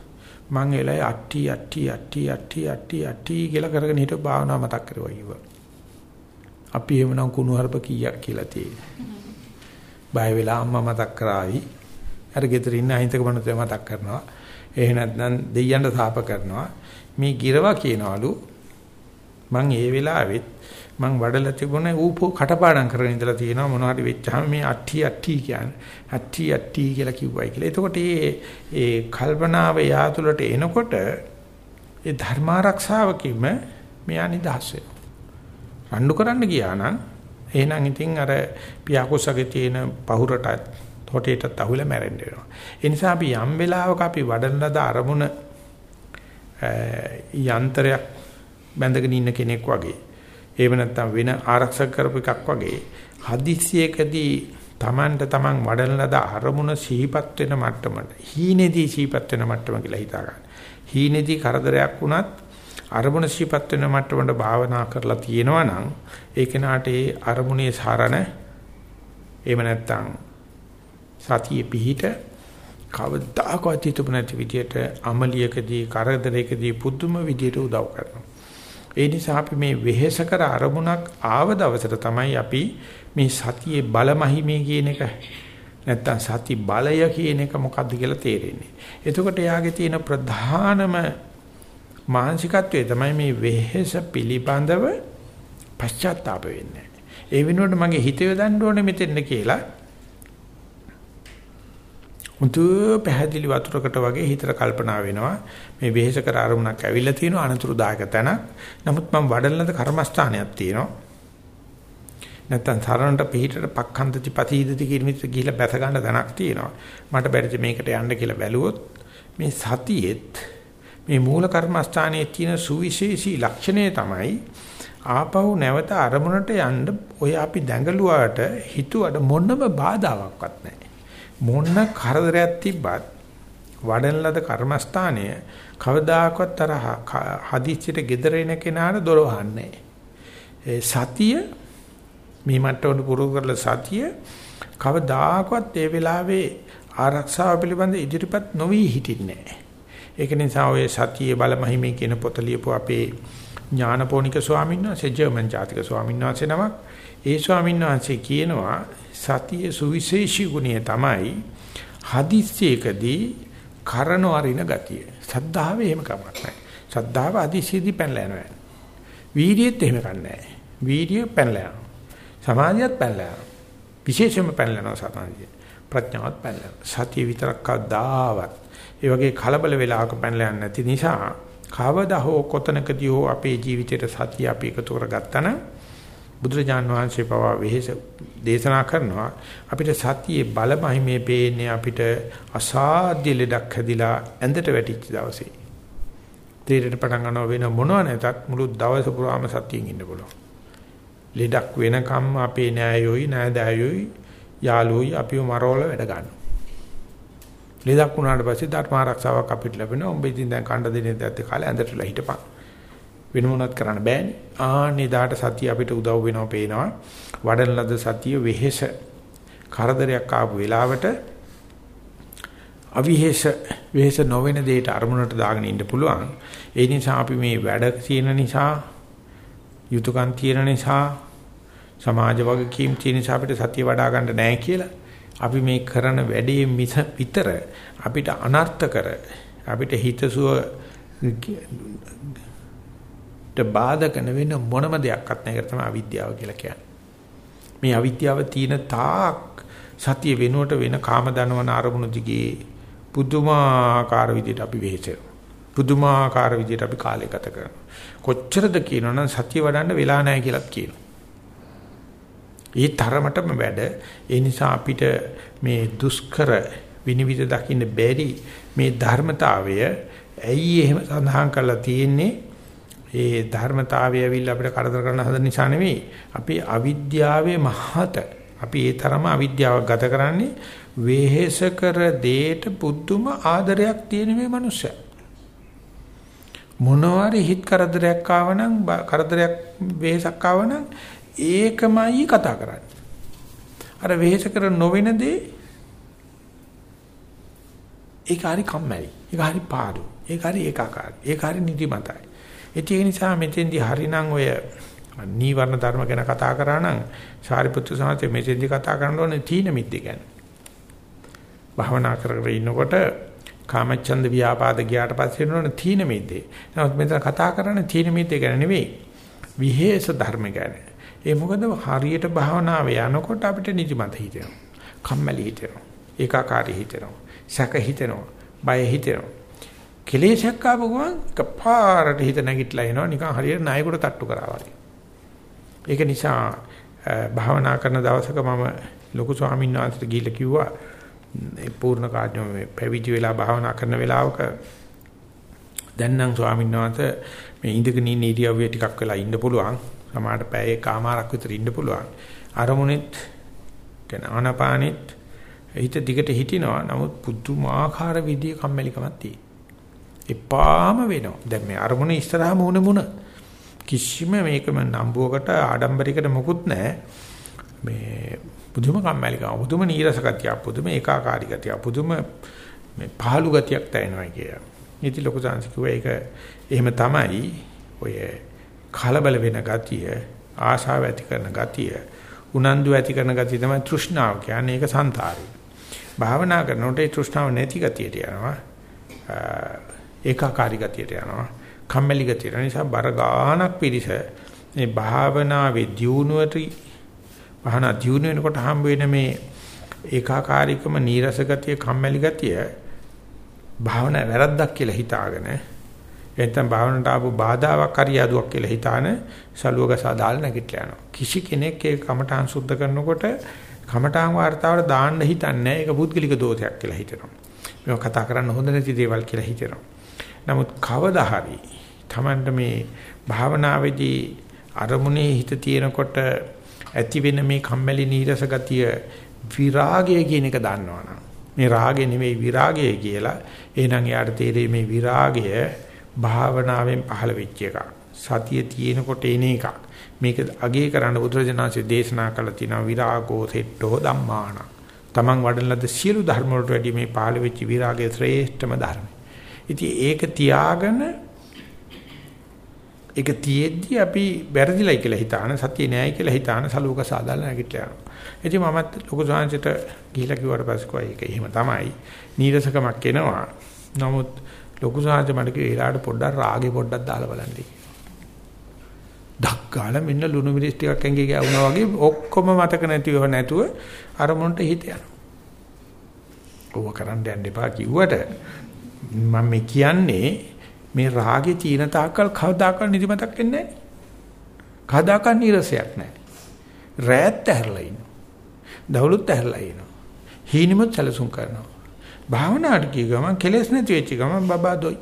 මං ඒ වෙලාවේ අට්ටි අට්ටි අට්ටි අට්ටි අට්ටි අට්ටි කියලා කරගෙන හිටව භාවනාව මතක් කරුවා කිව්වා. අපි එහෙමනම් කුණු හarp කීයක් කියලා තියෙන්නේ. බය වෙලා අම්මා මතක් කරાવી. අර ගෙදර ඉන්න අහිංසක මනුස්සය මතක් කරනවා. එහෙ නැත්නම් දෙයයන්ට සාප කරනවා. මේ ගිරවා කියනවලු මං ඒ වෙලාවෙත් මං වඩලා තිබුණේ ඌ කටපාඩම් කරගෙන ඉඳලා තියෙනවා මොනවා හරි වෙච්චාම මේ අට්ටි අට්ටි කියන්නේ අට්ටි අට්ටි කියලා කිව්වයි කියලා. එතකොට මේ ඒ කල්පනාව යාතුලට එනකොට ඒ ධර්මාරක්ෂාවකින්ම මෙයා නිදහස් වෙනවා. රණ්ඩු කරන්න ගියා නම් එහෙනම් ඉතින් අර පියාකුසගේ තියෙන පහුරටත් හොටේටත් අහුලා මැරෙන්න වෙනවා. ඒ නිසා අපි යම් වෙලාවක අපි වඩන ලද අරමුණ යන්ත්‍රයක් බැඳගෙන ඉන්න කෙනෙක් වගේ එහෙම නැත්නම් වෙන ආරක්ෂක කරපු එකක් වගේ හදිස්සියකදී Tamanට Taman වඩන ලද අරමුණ සිහිපත් වෙන මට්ටමට හීනේදී සිහිපත් වෙන මට්ටම කියලා හිතා ගන්න. හීනේදී කරදරයක් වුණත් අරමුණ සිහිපත් වෙන මට්ටමට භාවනා කරලා තියෙනවා නම් ඒ කෙනාට ඒ අරමුණේ සාරණ එහෙම නැත්නම් සතිය පිහිට කවදාකවත් හිතපු නැති විදියට අමලියකදී කරදරයකදී පුදුම විදියට උදව් කරනවා. ඒ නිසා අපි මේ වෙහෙස කර අරමුණක් ආව දවසට තමයි අපි මේ සතියේ බලමහිමේ කියන එක නැත්තම් සති බලය කියන එක මොකද්ද කියලා තේරෙන්නේ. එතකොට යාගේ තියෙන ප්‍රධානම මානසිකත්වයේ තමයි මේ වෙහෙස පිළිබඳව පශ්චාත්තාප වෙන්නේ. ඒ වෙනුවට මගේ හිත යොදන්න ඕනේ මෙතෙන්ද කියලා මුතු පැහැදිලි වතුරකට වගේ හිතට කල්පනා වෙනවා. මේ වෙහෙස කර අරමුණක් ඇවිල්ලා තියෙනවා අනතුරුදායක තැනක්. නමුත් මම වඩලනද කර්මස්ථානයක් තියෙනවා. නැත්තම් සරණට පිටිට පක්ඛන්දති පතීදති කිරිමිත් ගිහිල්ලා බැස ගන්න තැනක් තියෙනවා. මට බැරිද මේකට යන්න කියලා බැලුවොත් මේ සතියෙත් මේ මූල කර්මස්ථානයේ තියෙන සුවිශේෂී ලක්ෂණය තමයි ආපහු නැවත අරමුණට යන්න ඔය අපි දැඟලුවාට හිතුවට මොනම බාධාවක්වත් නැහැ. මොන කරදරයක් තිබ්බත් වඩන ලද කර්මස්ථානය කවදාකවත් අර හදිස්සියට gedere එන කෙනාට දොර වහන්නේ ඒ සතිය මේ මට්ටමට පුරුදු කරලා සතිය කවදාකවත් ඒ වෙලාවේ ආරක්ෂාව පිළිබඳ ඉදිරිපත් නොවි හිටින්නේ ඒක නිසා ඔය සතියේ බලමහිමේ කියන පොත ලියපු අපේ ඥානපෝනික ස්වාමීන් වහන්සේ ජර්මන් ජාතික ස්වාමීන් වහන්සේ නමක්. ඒ ස්වාමීන් වහන්සේ කියනවා සතිය සුවිශේෂී ගුණය තමයි හදිස්සියකදී කරන වරිණ ගතිය. සද්ධාව එහෙම කමක් නැහැ. සද්ධාව හදිස්සියදී පැනලා යනවා. වීර්යයත් එහෙම කන්නේ නැහැ. වීර්යය පැනලා යනවා. සමාධියත් පැනලා යනවා. විශේෂයෙන්ම පැනලා යනවා සමාධිය. ප්‍රඥාවත් පැනලා. සතිය විතරක් කවදාවත් ඒ වගේ කලබල වෙලාවක පැනලා යන්නේ නැති නිසා කවදා හෝ කොතනකදී හෝ අපේ ජීවිතේට සතිය අපි එකතු කරගත්තා නම් බුදුරජාන් වහන්සේ පවා වෙහෙස දේශනා කරනවා අපිට සතියේ බලමහිමේ පේන්නේ අපිට අසාධ්‍ය ලෙඩක් හැදිලා ඇඳට වැටිච්ච දවසේ. තීරයට පටන් ගන්නව වෙන මොනව නැතත් මුළු දවස පුරාම සතියෙන් ඉන්න පුළුවන්. ලෙඩක් වෙනකම් අපේ නෑයෝයි නෑදෑයෝයි යාළුවෝයි අපිව මරවල වැඩ ගන්නවා. ලෙඩක් වුණාට පස්සේ ධර්ම ආරක්ෂාවක් අපිට ලැබෙනවා. උඹ ඉතින් දැන් කණ්ඩ දෙන්නේ දැත්තේ කාලේ ඇඳටලා හිටපන්. වෙන මොනවත් කරන්න බෑනේ. ආන්නේ දාට සතිය අපිට උදව් වෙනවා පේනවා. වඩන ලද සතිය වෙහෙස කරදරයක් ආපු වෙලාවට අවිහෙස වෙහෙස නොවන දෙයට අරමුණට දාගෙන ඉන්න පුළුවන්. ඒ නිසා අපි මේ වැඩ තියෙන නිසා යුතුයකම් තියෙන නිසා සමාජ වගකීම් තියෙන නිසා අපිට සතිය වඩා ගන්න නැහැ කියලා අපි මේ කරන වැඩේ මිස විතර අපිට අනර්ථ කර අපිට හිතසුව බාධක වෙන මොනම දෙයක්වත් නැහැ ඒක තමයි අවිද්‍යාව කියලා කියන්නේ. මේ අවිද්‍යාව තියෙන තාක් සතිය වෙනුවට වෙන කාම දනවන අරමුණු දිගේ පුදුමාකාර විදිහට අපි වෙහෙසෙනවා. පුදුමාකාර විදිහට අපි කාලය ගත කරනවා. කොච්චරද කියනවනම් සතිය වඩන්න වෙලා නැහැ කියලාත් කියනවා. ඒ තරමටම වැඩ ඒ නිසා අපිට මේ දුෂ්කර විනිවිද දකින්න බැරි මේ ධර්මතාවය ඇයි එහෙම සඳහන් කරලා තියෙන්නේ ඒ ධර්මතාවය ඇවිල්ලා අපිට කරදර කරන හදන නිසා නෙවෙයි අපි අවිද්‍යාවේ මහත. අපි ඒ තරම අවිද්‍යාවක් ගත කරන්නේ වෙහෙස කර දෙයට පුදුම ආදරයක් තියෙන මේ මනුස්සයා. මොනවාරි හිත කරදරයක් ආවනම් කරදරයක් වෙහෙසක් ආවනම් ඒකමයි කතා කරන්නේ. අර වෙහෙස කර නොවන දේ ඒක හරි කම්මැලි. ඒක හරි පාඩු ඒක හරි ඒකාකාරයි ඒක හරි නිදිමතයි. ඒක නිසා මෙතෙන්දී හරිනම් ඔය නීවරණ ධර්ම ගැන කතා කරා නම් සාරිපුත්‍ර සාන්තේ මෙතෙන්දී කතා කරන්න ඕනේ තීන මිද්ද ගැන. භවනා කරගෙන ඉන්නකොට කාමච්ඡන්ද ව්‍යාපාද ගියාට පස්සේ වෙනවනේ තීන මිද්දේ. නමුත් මෙතන කතා කරන්නේ තීන මිද්දේ ගැන නෙවෙයි. විහෙස ධර්ම ගැන. ඒ මොකද හරියට භවනාව යනකොට අපිට නිදිමත හිතෙනවා. කම්මැලි හිතෙනවා. ඒකාකාරී හිතෙනවා. සැක හිතෙනවා. බය හිතෙනවා. කෙලෙසක් ආපු ගමන් එකපාරට හිත නැගිටලා එනවා නිකන් හරියට ණයකට තට්ටු කරා වගේ. ඒක නිසා භාවනා කරන දවසක මම ලොකු ස්වාමීන් වහන්සේට ගිහිල්ලා කිව්වා මේ පූර්ණ කාර්යම මේ පැවිදි වෙලා භාවනා කරන වෙලාවක දැන් නම් ස්වාමීන් වහන්සේ මේ ඉඳගෙන ඉන්න ඉරියව්වේ ටිකක් වෙලා ඉන්න පුළුවන්. සමහරට පැය එකමාරක් විතර ඉන්න පුළුවන්. අරමුණෙත් කියන ආනපානෙත් හිත දිගට හිටිනවා. නමුත් පුදුමාකාර විදිය කම්මැලිකමක් තියෙනවා. එපාම වෙනවා. දැන් මේ අරමුණ ඉස්සරහා මුණ මුණ කිසිම මේකම නම්බුවකට ආඩම්බරයකට මොකුත් නැහැ. මේ පුදුම කම්මැලිකම, පුදුම නීරස ගතිය, පුදුම ඒකාකාරී ගතිය, පුදුම මේ පහළු ගතියක් තැනෙනවා කිය. ඉතින් ලොකු සංස්කෘතික ඒක එහෙම තමයි ඔය කලබල වෙන ගතිය, ආශාව ඇති කරන ගතිය, උනන්දු ඇති කරන ගතිය තමයි තෘෂ්ණාව කියන්නේ. ඒක සංතාරය. භාවනා කරනකොට ඒ තෘෂ්ණාව නැති ගතියට යනවා. ඒකාකාරී ගතියට යනවා. කම්මැලි ගතිය. ඒ නිසා බර ගානක් පිරිස මේ භාවනාවේ දියුණුවට භාවනා දියුණුව වෙනකොට හම්බ වෙන මේ ඒකාකාරීකම නීරස ගතිය, කම්මැලි ගතිය භාවනා වැරද්දක් කියලා හිතාගෙන එතෙන් භාවනට ආපු බාධාවක් හරි අදුවක් කියලා හිතාන සලුවකසා දාලා නැගිටලා යනවා. කිසි කෙනෙක් ඒ කමඨාන් සුද්ධ කරනකොට කමඨාන් වார்த்தාවට දාන්න හිතන්නේ ඒක පුද්ගලික දෝෂයක් කියලා හිතනවා. මේවා කතා කරන්න හොඳ නැති දේවල් කියලා හිතනවා. නමුත් කවදා හරි Tamanට මේ භාවනාවේදී අරමුණේ හිත තියෙනකොට ඇති වෙන මේ කම්මැලි නීරස ගතිය විරාගය කියන එක දන්නවනම් මේ රාගය නෙමෙයි විරාගය කියලා එහෙනම් යාට තේරෙයි මේ විරාගය භාවනාවෙන් පහළ වෙච්ච එකක්. සතිය තියෙනකොට එන එකක්. මේක අගේ කරන්න බුදුරජාණන්සේ දේශනා කළ තියෙනවා විරාගෝ සෙට්ටෝ ධම්මාන. තමන් වඩන ලද සියලු ධර්ම වලට වැඩි මේ පහළ වෙච්ච විරාගය ශ්‍රේෂ්ඨම ධර්මයි. ඉතින් ඒක තියාගෙන ඒක තියෙද්දි අපි වැරදිලයි කියලා හිතාන සතිය නෑයි කියලා හිතාන සලුවක සාදාලා නැගිටලා යනවා. ඉතින් මමත් ලොකු සාංශයට ගිහිලා කිව්වට පස්සේ කොයි ඒක එහෙම තමයි. නීරසකමක් එනවා. නමුත් ලොකු සාංශ මට කිව්වා ඊළාට පොඩ්ඩක් රාගේ පොඩ්ඩක් දාලා බලන්න ඩක්කාලා මෙන්න ලුණු මිරිස් ටිකක් ඇඟේ ගෑවුනා වගේ ඔක්කොම මතක නැතිව නැතුව අර මොන්ට හිත යනවා. ඕව කරන්න යන්න එපා කිව්වට මම මේ කියන්නේ මේ රාගේ තීන තාක්කල් කවදාකවත් නිදිමතක් එන්නේ නැහැ. කවදාකවත් නිරසයක් නැහැ. රෑත් ඇහැරලා ඉන්නවා. දවලුත් ඇහැරලා ඉන්නවා. හීනෙමුත් සැලසුම් කරනවා. භාවනාවට කිය ගමන් කෙලෙස් නැති වෙච්ච ගමන් බබා දොයි.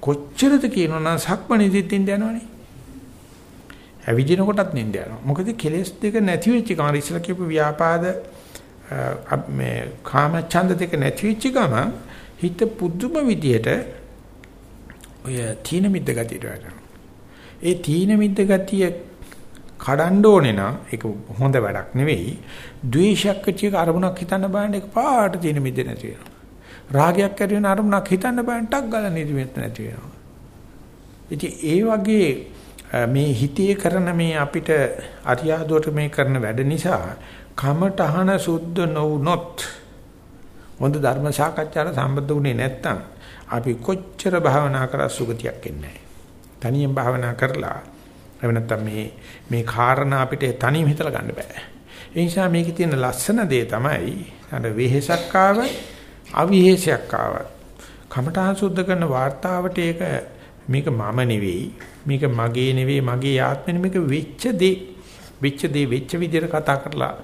කොච්චරද කියනවනම් සක්මණේදිත් ඉඳ යනවනේ. ඇවිදින කොටත් නින්ද යනවා. මොකද කෙලෙස් දෙක නැති වෙච්ච ගමන් ඉස්සලා කියපු ව්‍යාපාද මේ කාම ඡන්ද දෙක නැති වෙච්ච ගමන් හිත පුදුම විදියට ඔය තීන මිද්ද ගතියට වැටෙනවා. ඒ තීන මිද්ද ගතිය කඩන්න ඕනේ නම් ඒක හොඳ වැඩක් නෙවෙයි. ද්වේෂයක් ඇති එක අරමුණක් හිතන්න බෑනේ ඒක පාට තීන මිද්ද නැති වෙනවා. රාගයක් ඇති වෙන අරමුණක් හිතන්න බෑනේ ටක් ගාලා නිදිමෙත් නැති වෙනවා. ඉතින් ඒ වගේ මේ හිතේ කරන මේ අපිට අරියාදුවට මේ කරන වැඩ නිසා කමටහන සුද්ධ නොවුනොත් හොඳ ධර්ම සාකච්ඡාට සම්බන්ධ වුණේ නැත්නම් අපි කොච්චර භාවනා කරා සුගතියක් එන්නේ තනියෙන් භාවනා කරලා එහෙම නැත්නම් මේ මේ කාරණා අපිට තනියම හිතලා ගන්න බෑ. ඒ නිසා මේකේ තියෙන ලස්සන දේ තමයි අර වෙහෙසක් ආව අවිහෙසයක් ආව. කමඨාන් සුද්ධ කරන වார்த்தාවට ඒක මේක මම නෙවෙයි මේක මගේ නෙවෙයි මගේ ආත්මෙ නෙමෙයි මේක වෙච්ච දේ වෙච්ච දේ වෙච්ච විදිහට කතා කරලා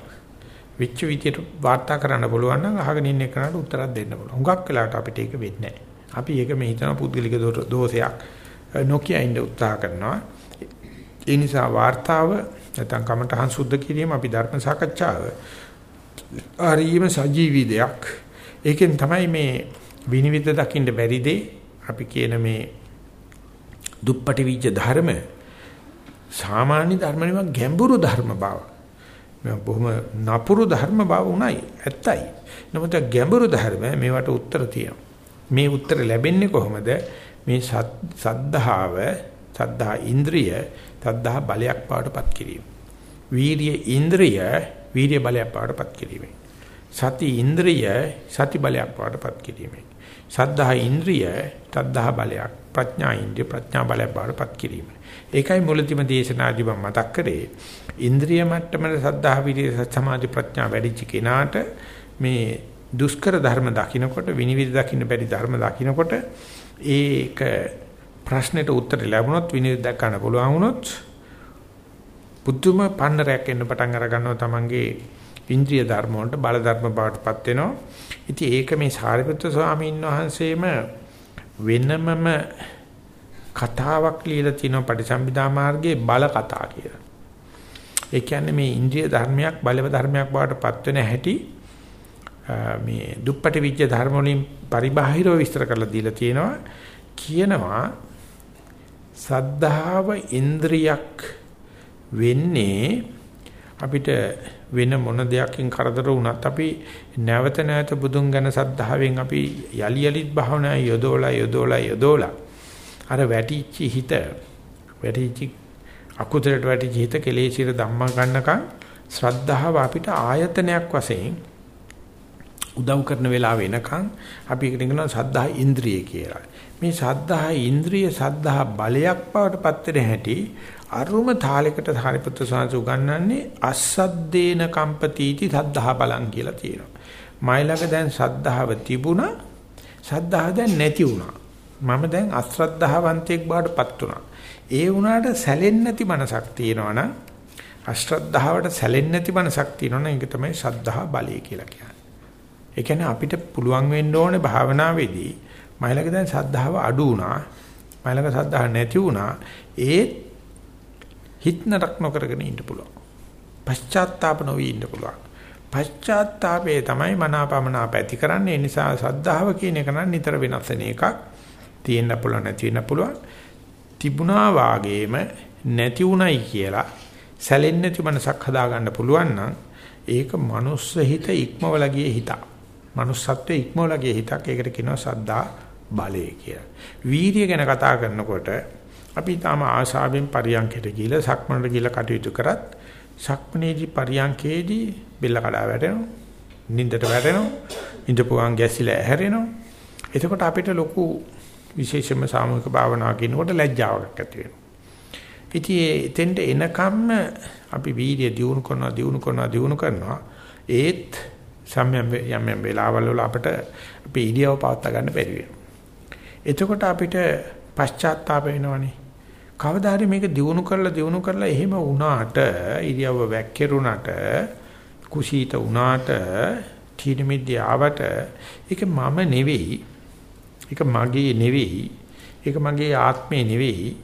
වෙච්ච විදිහට වාර්තා කරන්න පුළුවන් නම් අහගෙන ඉන්න කෙනාට උත්තරයක් දෙන්න පුළුවන්. හුඟක් වෙලාවට අපිට ඒක වෙන්නේ නැහැ. අපි ඒක මේ හිතන පුද්ගලික දෝෂයක් නොකිය ඉන්න උත්සාහ කරනවා. ඒ නිසා වාර්තාව නැත්නම් කමඨහන් සුද්ධ කිරීම අපි ධර්ම සාකච්ඡාව හරිම සජීවී දෙයක්. ඒකෙන් තමයි මේ විනිවිද දකින්න බැරි දෙය අපි කියන මේ දුප්පටි විජ්ජ ධර්ම සාමාන්‍ය ධර්ම නෙවෙයි ගැඹුරු ධර්ම බව. බොහොම නපුරු ධර්ම බව උණයි ඇත්තයි. නමුත් ගැඹුරු ධර්ම මේවට උත්තර තියෙනවා. මේ උත්තර ලැබෙන්නේ කොහොමද? මේ සද්ධාව, සද්ධා ඉන්ද්‍රිය, සද්ධා බලයක් පාඩපත් කිරීම. වීරිය ඉන්ද්‍රිය, වීරිය බලයක් පාඩපත් කිරීම. සති ඉන්ද්‍රිය, සති බලයක් පාඩපත් කිරීම. සද්ධා ඉන්ද්‍රිය, සද්ධා බලයක්, ප්‍රඥා ඉන්ද්‍රිය, ප්‍රඥා බලයක් පාඩපත් කිරීම. ඒකයි මුලතිම දේශනාදී මම මතක් කරේ. ඉන්ද්‍රිය මට්ටමේ සද්ධා විරිය සමාධි ප්‍රඥා වැඩිච්ච කෙනාට මේ දුෂ්කර ධර්ම දකින්නකොට විනිවිද දකින්න බැරි ධර්ම දකින්නකොට ඒක ප්‍රශ්නෙට උත්තර ලැබුණොත් විනිවිද දක්වන්න පුළුවන් වුණොත් පුදුම පන්නරයක් එන්න පටන් අර ගන්නවා තමන්ගේ ඉන්ද්‍රිය ධර්ම වලට බල ධර්ම බවටපත් වෙනවා. ඉතින් ඒක මේ සාරිපුත්‍ර ස්වාමීන් වහන්සේම වෙනමම කතාවක් ලියලා තිනවා පටිසම්භිදා මාර්ගයේ බල කතා කියලා. ඒ කියන්නේ මේ ඉන්ද්‍රිය ධර්මයක් බලව ධර්මයක් බවට පත් වෙන හැටි මේ දුප්පටි විජ්ජ ධර්ම වලින් පරිබාහිරව විස්තර කරලා දීලා තියෙනවා. කියනවා සද්ධාව ඉන්ද්‍රියක් වෙන්නේ අපිට වෙන මොන දෙයකින් කරදර වුණත් අපි නැවත නැවත බුදුන් ගැන සද්ධාවෙන් අපි යලි යලිත් භාවනා යොදවලා යොදවලා යොදවලා අර වැටිච්ච හිත වැටිච්ච අකුතරට වැටිච්ච හිත කෙලෙසිර ධම්මා ගන්නකම් ශ්‍රද්ධාව අපිට ආයතනයක් වශයෙන් උදව් කරන වෙලාව එනකන් අපි ඒකට කියනවා සද්ධා ඉන්ද්‍රිය කියලා. මේ සද්ධා ඉන්ද්‍රිය සද්ධා බලයක් බවට පත් වෙන හැටි අරුම තාලයකට සාරිපුත්‍ර සාංශ උගන්වන්නේ අසද්දේන කම්පතිටි සද්ධා බලං කියලා තියෙනවා. මයිලක දැන් සද්ධාව තිබුණා සද්ධාව දැන් නැති වුණා. මම දැන් අශ්‍රද්ධාවන්තයෙක් බවට පත් වුණා. ඒ වුණාට සැලෙන්නේ නැති මනසක් තියෙනවනම් අශ්‍රද්ධාවට සැලෙන්නේ නැති මනසක් තියෙනවනම් ඒක තමයි සද්ධා බලය කියලා කියන්නේ. ඒ කියන්නේ අපිට පුළුවන් වෙන්න ඕනේ භාවනාවේදී මයිලක දැන් සද්ධාව අඩු වුණා. මයිලක සද්ධාව නැති වුණා. ඒ හිතනක් නොකරගෙන ඉන්න පුළුවන්. පශ්චාත්තාප නොවි ඉන්න පුළුවන්. පශ්චාත්තාපේ තමයි මනාපමනාප ඇති කරන්නේ. ඒ නිසා සද්ධාව කියන එක නම් නිතර වෙනස් වෙන එකක්. තියෙන්න පුළුවන් නැති වෙන්න පුළුවන්. තිබුණා වාගේම නැති උණයි කියලා සැලෙන්නේ නැති මනසක් හදාගන්න පුළුවන් නම් ඒක මනුස්ස හිත ඉක්මවල ගියේ හිතක්. manussත්වයේ ඉක්මවල ගියේ හිතක්. ඒකට කියනවා සද්දා බලය කියලා. වීර්ය ගැන කතා කරනකොට අපි තාම ආශාවෙන් පරියන්කයට ගිහිලා සක්මනට ගිහිලා කටයුතු කරත් සක්මනේදී පරියන්කේදී බෙල්ල කඩා වැටෙනවා. නින්දට වැටෙනවා. ඉඳපුවාන් ගැසිලා ඇහැරෙනවා. එතකොට අපිට ලොකු විශේෂයෙන්ම සාමූහික භාවනාව කියනකොට ලැජ්ජාවක් ඇති වෙනවා. ඉතින් එතෙන්ට එනකම්ම අපි වීර්ය දියුණු කරනවා දියුණු කරනවා දියුණු කරනවා ඒත් සම්යම් යම් යම් වෙලාවල් වල අපිට අපේ ඉරියව පවත්වා ගන්න බැරි වෙනවා. එතකොට අපිට පශ්චාත්තාප වෙනවනේ. කවදා හරි මේක දියුණු කරලා දියුණු කරලා එහෙම වුණාට ඉරියව වැක්කිරුණාට කුසීත වුණාට තීන මිද්‍ය ආවට ඒක මම නෙවෙයි ඒක මගේ නෙවෙයි. ඒක මගේ ආත්මේ නෙවෙයි.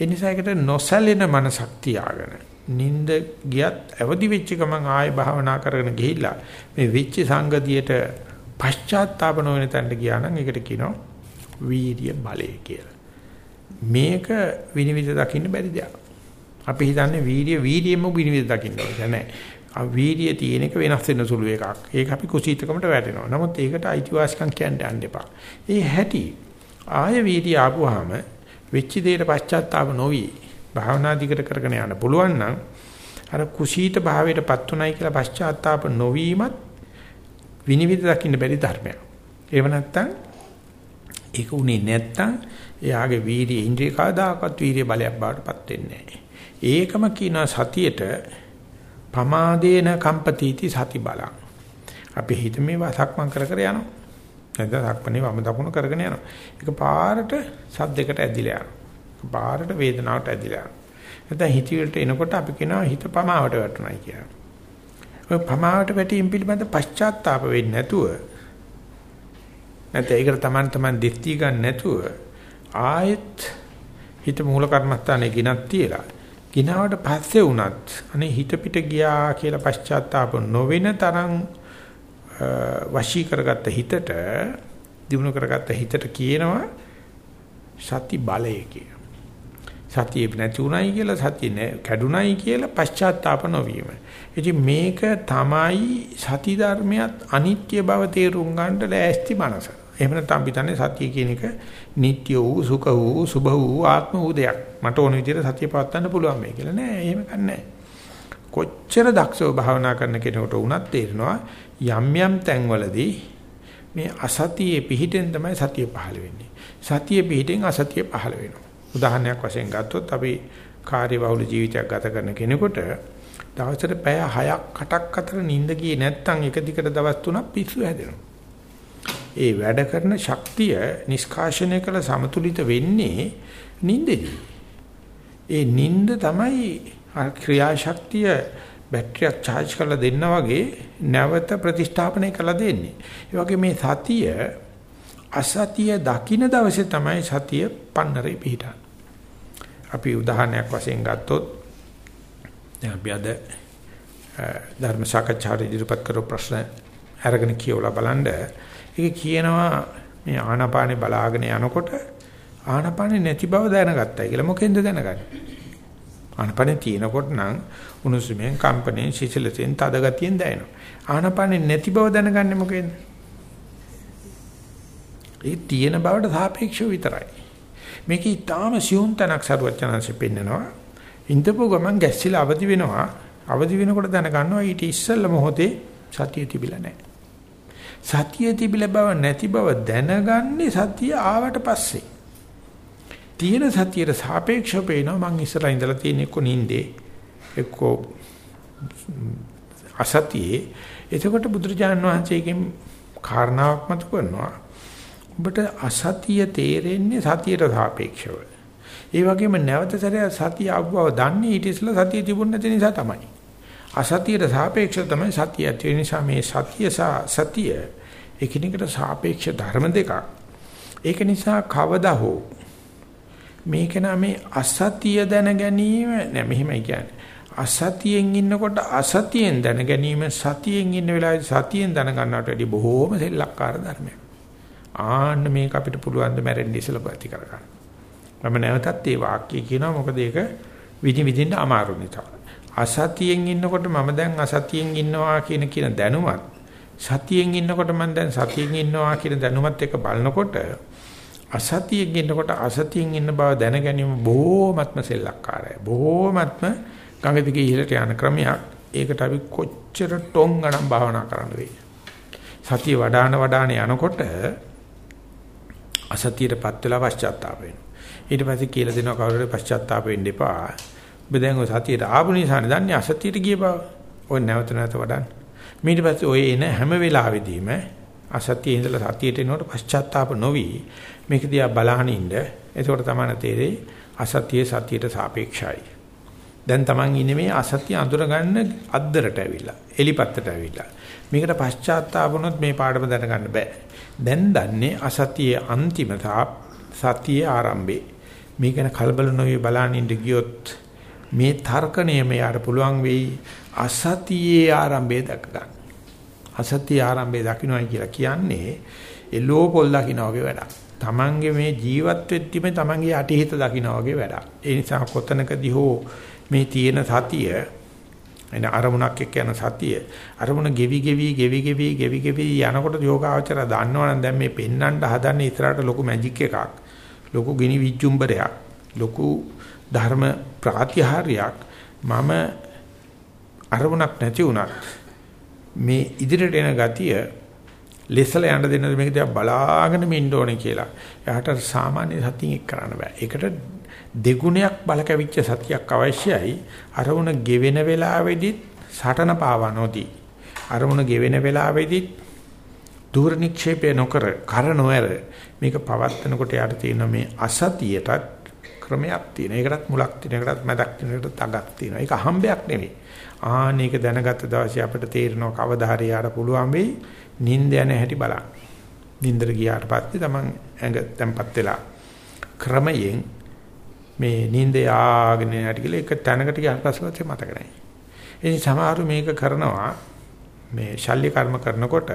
ඒ නිසා ඒකට නොසැලෙන මනසක් තියාගෙන නිନ୍ଦ ගියත් අවදි වෙච්ච ගමන් ආයෙ භාවනා කරගෙන ගිහිල්ලා මේ වෙච්ච සංගතියට පශ්චාත්තාප නොවන තැනට ගියා නම් ඒකට කියනවා වීර්ය බලය කියලා. මේක විනිවිද දකින්න බැරි දෙයක්. අපි හිතන්නේ වීර්ය වීර්යෙම විනිවිද දකින්න ඕනේ නැහැ. වීර්ය තියෙන එක වෙනස් වෙන සුළු එකක්. ඒක අපි කුසීතකමට වැටෙනවා. නමුත් ඒකට අයිතිවාසිකම් කියන්න යන්න එපා. ඒ හැටි ආය වීර්ය ආපුවාම වෙච්ච දෙයට පශ්චාත්තාප නොවි භාවනා දිගට කරගෙන යන්න පුළුවන් නම් අර කුසීත භාවයටපත් උනායි කියලා පශ්චාත්තාප නොවීමත් විනිවිද දකින්න බැරි ධර්මයක්. ඒව නැත්තම් ඒක උනේ නැත්තම් එයාගේ වීර්ය ඉන්ද්‍රිය කවදාකවත් වීර්ය බලයක් බවටපත් වෙන්නේ නැහැ. ඒකම කියන සතියට පමාදේන කම්පතිති සති බලං. අපි හිත මේ වසක්මන් කර කර යනවා. නැත්නම් සක්මනේ වම දකුණ කරගෙන යනවා. ඒක පාරට සද්දයකට ඇදිලා යනවා. පාරට වේදනාවට ඇදිලා යනවා. නැත්නම් හිතවිලට එනකොට අපි කියනවා හිත පමාවට වැටුණයි කියලා. ඔය පමාවට වැටීම් පිළිබඳ පශ්චාත්තාප වෙන්නේ නැතුව නැත්නම් ඒකට Taman Taman දෙස්ති ගන්න නැතුව ආයෙත් හිත මූල කර්මස්ථානේ ගිනක් තියලා ගිනාවට පස්සේ වුණත් අනේ හිත පිට ගියා කියලා පශ්චාත්තාප නොවෙන තරම් වශී කරගත්ත හිතට දිනු කරගත්ත හිතට කියනවා සති බලය කියලා. සතිය නැති උනායි කියලා සතිය කැඩුනායි කියලා පශ්චාත්තාප නොවීම. ඉතින් මේක තමයි සති ධර්මයක් අනිත්‍ය බව තේරුම් ගන්නට ලෑස්ති මනස. එහෙම නැත්නම් අපි දන්නේ සතිය කියන එක නিত্য වූ සුඛ වූ සුභ වූ ආත්ම වූ දෙයක්. මට ඕන විදිහට සතිය පවත්වන්න පුළුවන් මේ කියලා නෑ. එහෙම කන්නේ කොච්චර දක්ෂව භාවනා කරන කෙනෙකුට වුණත් තේරෙනවා යම් යම් තැන්වලදී මේ අසතියේ පිහිටෙන් තමයි සතිය පහළ වෙන්නේ. සතිය පිහිටෙන් අසතිය පහළ වෙනවා. උදාහරණයක් වශයෙන් ගත්තොත් අපි කාර්යබහුල ජීවිතයක් ගත කරන කෙනෙකුට දවසට පැය 6ක් 8ක් අතර නිින්ද ගියේ නැත්නම් එක දිගට දවස් 3ක් පිස්සු හැදෙනවා. ඒ වැඩ කරන ශක්තිය නිෂ්කාශනය කළ සමතුලිත වෙන්නේ නිින්දෙදී. ඒ නිින්ද තමයි ක්‍රියාශක්තිය බැටරියක් charge කරලා දෙන්න වගේ නැවත ප්‍රතිස්ථාපනය කරලා දෙන්නේ. ඒ වගේ මේ සතිය අසතිය දකින්න දවසේ තමයි සතිය පන්නරේ පිහිටන්නේ. අපි උදාහරණයක් වශයෙන් ගත්තොත් දැන් අපි අද ධර්ම සාකච්ඡාවේ ඉදිරිපත් කරපු ප්‍රශ්න අරගෙන කියවලා බලන්න ඒක කියනවා මේ ආනාපානේ බලාගෙන යනකොට ආනාපානේ නැති බව දැනගත්තයි කියලා මොකෙන්ද දැනගන්නේ? ආනාපානේ තියෙනකොට නම් උණුසුමෙන් කම්පණයෙන් සිසිලතෙන් තද ගතියෙන් දැනෙනවා. ආනාපානේ නැති බව දැනගන්නේ මොකෙන්ද? ඒ තියෙන බවට සාපේක්ෂව විතරයි. මේක ඊටාම සියුම් තනක් සරුවචනanse පෙන්නනවා. ඉඳපු ගමන් ගැස්සිලා අවදි වෙනවා. අවදි වෙනකොට දැනගන්නවා ඊට ඉස්සෙල්ල මොහොතේ සතිය තිබිලා නැහැ. සතිය තිබිල බව නැති බව දැනගන්නේ සතිය ආවට පස්සේ. තියෙන සතියට සාපේක්ෂව පේනවා මං ඉස්සරහා ඉඳලා තියෙන එක්ක නින්දේ එක්ක අසතියේ එතකොට බුදුරජාණන් වහන්සේගෙන් කාරණාවක් මතු කරනවා. ඔබට අසතිය තේරෙන්නේ සතියට සාපේක්ෂව. ඒ වගේම නැවත සැරයක් සතිය ආවව දන්නේ ඊට ඉස්සෙල්ලා සතිය තිබුණ නැති නිසා තමයි. අසතියට සාපේක්ෂව තමයි සතිය ඇති වෙන නිසා මේ සතිය සහ සතිය එකිනෙකට සාපේක්ෂ ධර්ම දෙකක්. ඒක නිසා කවදා හෝ මේක නමේ අසතිය දැන ගැනීම නෑ මෙහෙමයි කියන්නේ. අසතියෙන් ඉන්නකොට අසතියෙන් දැන ගැනීම සතියෙන් ඉන්න වෙලාවේ සතියෙන් දැන ගන්නවට වැඩිය බොහෝම සෙල්ලක්කාර ධර්මයක්. ආන්න මේක අපිට පුළුවන් ද මැරෙන්න ඉස්සලා ප්‍රති කර ගන්න. මම නැවතත් මේ වාක්‍ය කියනවා මොකද ඒක විදි විදින්න අමාරු නිසා. අසතියෙන් ඉන්නකොට මම දැන් අසතියෙන් ඉන්නවා කියන කියන දැනුමත් සතියෙන් ඉන්නකොට මම දැන් සතියෙන් ඉන්නවා කියන දැනුමත් එක බලනකොට අසතියෙන් ඉන්නකොට අසතියෙන් ඉන්න බව දැන ගැනීම බොහෝමත්ම සෙල්ලක්කාරයි. බොහෝමත්ම ගඟ දිගේ ඉහළට යන ක්‍රමයක්. ඒකට අපි කොච්චර ටොං ගණන් භාවනා කරන්න වෙයි. සතිය වඩාන වඩාන යනකොට අසතියටපත් වෙලා පශ්චාත්තාප වෙනවා. ඊට පස්සේ කියලා දෙනවා කවුරුහරි පශ්චාත්තාප වෙන්න එපා. ඔබ දැන් ඔය සතියට ආපු නිසානේ දන්නේ අසතියට ගිය බව. ඔය නැවත නැවත වඩන්න. ඊට පස්සේ ඔය එන හැම වෙලාවෙදීම අසතියේ ඉඳලා සතියට එනකොට පශ්චාත්තාප නොවි මේක දිහා බලහන් ඉන්න. එතකොට තමයි තේරෙයි අසතියේ සතියට සාපේක්ෂයි. දැන් Taman ඉන්නේ මේ අසතිය අඳුරගන්න අද්දරට ඇවිල්ලා එලිපත්තට ඇවිල්ලා. මේකට පශ්චාත්තාප වුණොත් මේ පාඩම දැනගන්න බෑ. දැන් දන්නේ අසතියේ අන්තිම සතියේ ආරම්භේ. මේක ගැන කලබල නොවි බලහන් ඉන්න ගියොත් මේ තර්කණය මෙයාට පුළුවන් වෙයි අසතියේ ආරම්භය දක්ක ගන්න. අසතිය ආරම්භය දකින්නයි කියලා කියන්නේ එළෝ පොල් දකින්න වගේ වැඩක්. තමන්ගේ මේ ජීවත් වෙද්දිම තමන්ගේ යටිහිත දකින්න වගේ වැඩක්. ඒ නිසා කොතනකදී හෝ මේ තියෙන සතිය එන අරමුණක් එක්ක යන සතිය අරමුණ ගෙවි ගෙවි ගෙවි ගෙවි ගෙවි ගෙවි යනකොට යෝගාවචර දන්නවනම් දැන් මේ පෙන්නන්න හදන්නේ ඉතරට ලොකු මැජික් එකක් ලොකු ගිනි විජ්ජුම්බරයක් ලොකු ධර්ම ප්‍රාතිහාර්යයක් මම අරමුණක් නැති වුණත් මේ ඉදිරියට එන ගතිය ලෙසල යන්න දෙන්න මේක දිහා බලාගෙන ඉන්න ඕනේ කියලා. එයාට සාමාන්‍ය සතියෙන් එක් කරන්න බෑ. ඒකට දෙගුණයක් බල කැවිච්ච සතියක් අවශ්‍යයි. අරමුණ ගෙවෙන වෙලාවෙදිත් සටන පාවා නොදී. අරමුණ ගෙවෙන වෙලාවෙදිත් දුර නික්ෂේපය නොකර කර නොඇර මේක පවත්නකොට යාට තියෙන මේ අසතියටත් ක්‍රමයක් තියෙනවා. ඒකටත් මුලක් තියෙනවා. ඒකටත් මැදක් තියෙනවා. ඒකටත් අගක් තියෙනවා. ඒක හම්බයක් නෙවෙයි. ආන්න ඒක දැනගත්ත දවසේ අපිට තේරෙනවා කවදා හරි යාට පුළුවන් වෙයි නිින්ද යන හැටි බලන්න. නිින්දර ගියාට පස්සේ තමන් ඇඟ තැම්පත් වෙලා ක්‍රමයෙන් මේ නිින්ද යාගෙන යටි කියලා එක තැනකට ගියාට පස්සේ මතක නැහැ. ඉතින් සමහරු මේක කරනවා මේ ශල්‍ය කර්ම කරනකොට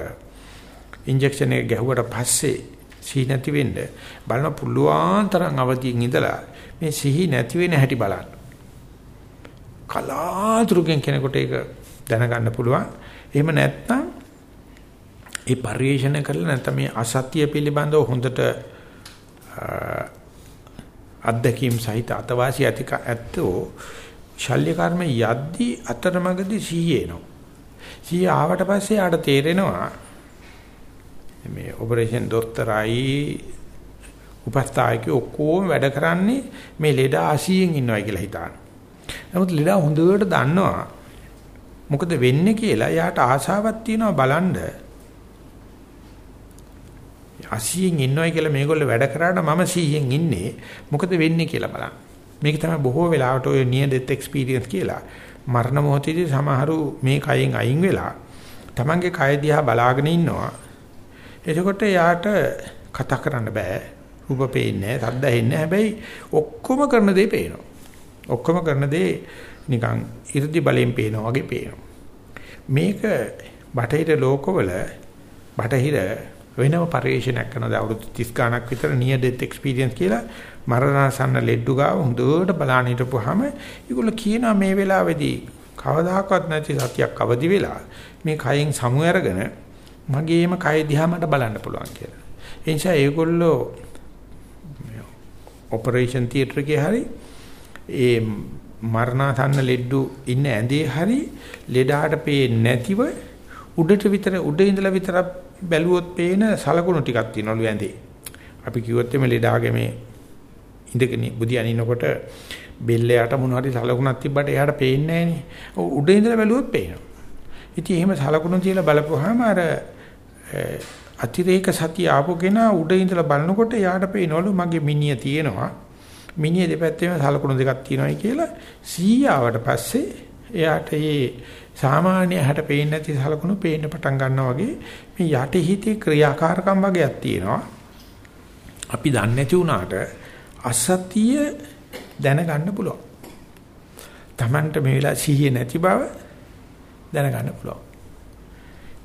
ඉන්ජෙක්ෂන් එක ගැහුවට පස්සේ සිහි නැති වෙන්න බලන පුළුවන් තරම් අවදියෙන් ඉඳලා මේ සිහි නැති වෙන හැටි බලන්න. කලාතුරකින් කෙනෙකුට ඒක දැනගන්න පුළුවන්. එහෙම නැත්නම් ඒ පරිේශන කරලා නැත්නම් මේ අසත්‍ය පිළිබඳව හොඳට අත්දැකීම් සහිත අතවාසි ඇතික ඇත්තෝ ශල්‍ය කර්ම යද්දී අතරමඟදී සීයේනවා. සීය ආවට පස්සේ ආට තේරෙනවා මේ ඔපරේෂන් දොස්තරයි උපස්ථායකයෝ ඔක්කොම වැඩ කරන්නේ මේ ලෙඩ 80න් ඉන්නවා කියලා හිතාන. නමුත් ලෙඩ හොඳට දන්නවා මොකද වෙන්නේ කියලා යාට ආසාවක් තියෙනවා බලන්න 80න් ඉන්නවයි කියලා මේගොල්ලෝ වැඩ කරාට මම 100න් ඉන්නේ මොකද වෙන්නේ කියලා බලන්න. මේක තමයි බොහෝ වෙලාවට ඔය near death experience කියලා. මරණ මොහොතේදී සමහරු මේ කයෙන් අයින් වෙලා තමන්ගේ කය දිහා බලාගෙන ඉන්නවා. එතකොට යාට කතා කරන්න බෑ. රූප පේන්නේ නැහැ, සද්ද ඇහෙන්නේ හැබැයි ඔක්කොම කරන දේ පේනවා. ඔක්කොම කරන දේ නිකන් 이르දි බලෙන් පේනවා වගේ පේනවා. මේක බටහිර ලෝකවල බටහිර වෙනම පරිශ්‍රණයක් කරනවා අවුරුදු 30 ගණක් විතර near death experience කියලා මරණාසන්න ලෙඩ්ඩු ගාව හොඳට බලන්න හිටපුවාම ඒගොල්ලෝ කියනවා මේ වෙලාවේදී කවදාකවත් නැති සතියක් අවදි වෙලා මේ කයෙන් සමු අරගෙන මගේම කය දිහා මට බලන්න පුළුවන් කියලා. ඒ නිසා ඒගොල්ලෝ ඔපරේෂන් තියටර් එකේ හරි ඒ මරණාසන්න ලෙඩ්ඩු ඉන්න ඇඳේ හරි ලෙඩාට පේන්නේ නැතිව උඩට විතර උඩ ඉඳලා විතරක් බැලුවොත් පේන සලකුණු ටිකක් තියෙනවලු ඇඳේ. අපි කිව්වොත් එමේ ලෙඩාගේ මේ ඉඳගෙන බුදියන් ඉන්නකොට බෙල්ල යට මොන හරි සලකුණක් තිබ්බට එයාට පේන්නේ නැහනේ. උඩ ඉඳලා බැලුවොත් පේනවා. ඉතින් එහෙම සලකුණු තියලා බලපුවාම අර අතිරේක සතිය ආපුගෙන උඩ ඉඳලා බලනකොට එයාට පේනවලු මගේ මිනිය තියෙනවා. මිනිය දෙපැත්තේම සලකුණු දෙකක් තියෙනවායි කියලා 100 ආවට පස්සේ එයාට මේ සාමාන්‍ය හැට පේන්නේ නැති සලකුණු පේන්න පටන් ගන්නවා වගේ මේ යටිහිතේ ක්‍රියාකාරකම් වගේක් තියෙනවා. අපි දන්නේ නැති වුණාට අසතිය දැනගන්න පුළුවන්. Tamanට මේ වෙලාව සිහිය නැති බව දැනගන්න පුළුවන්.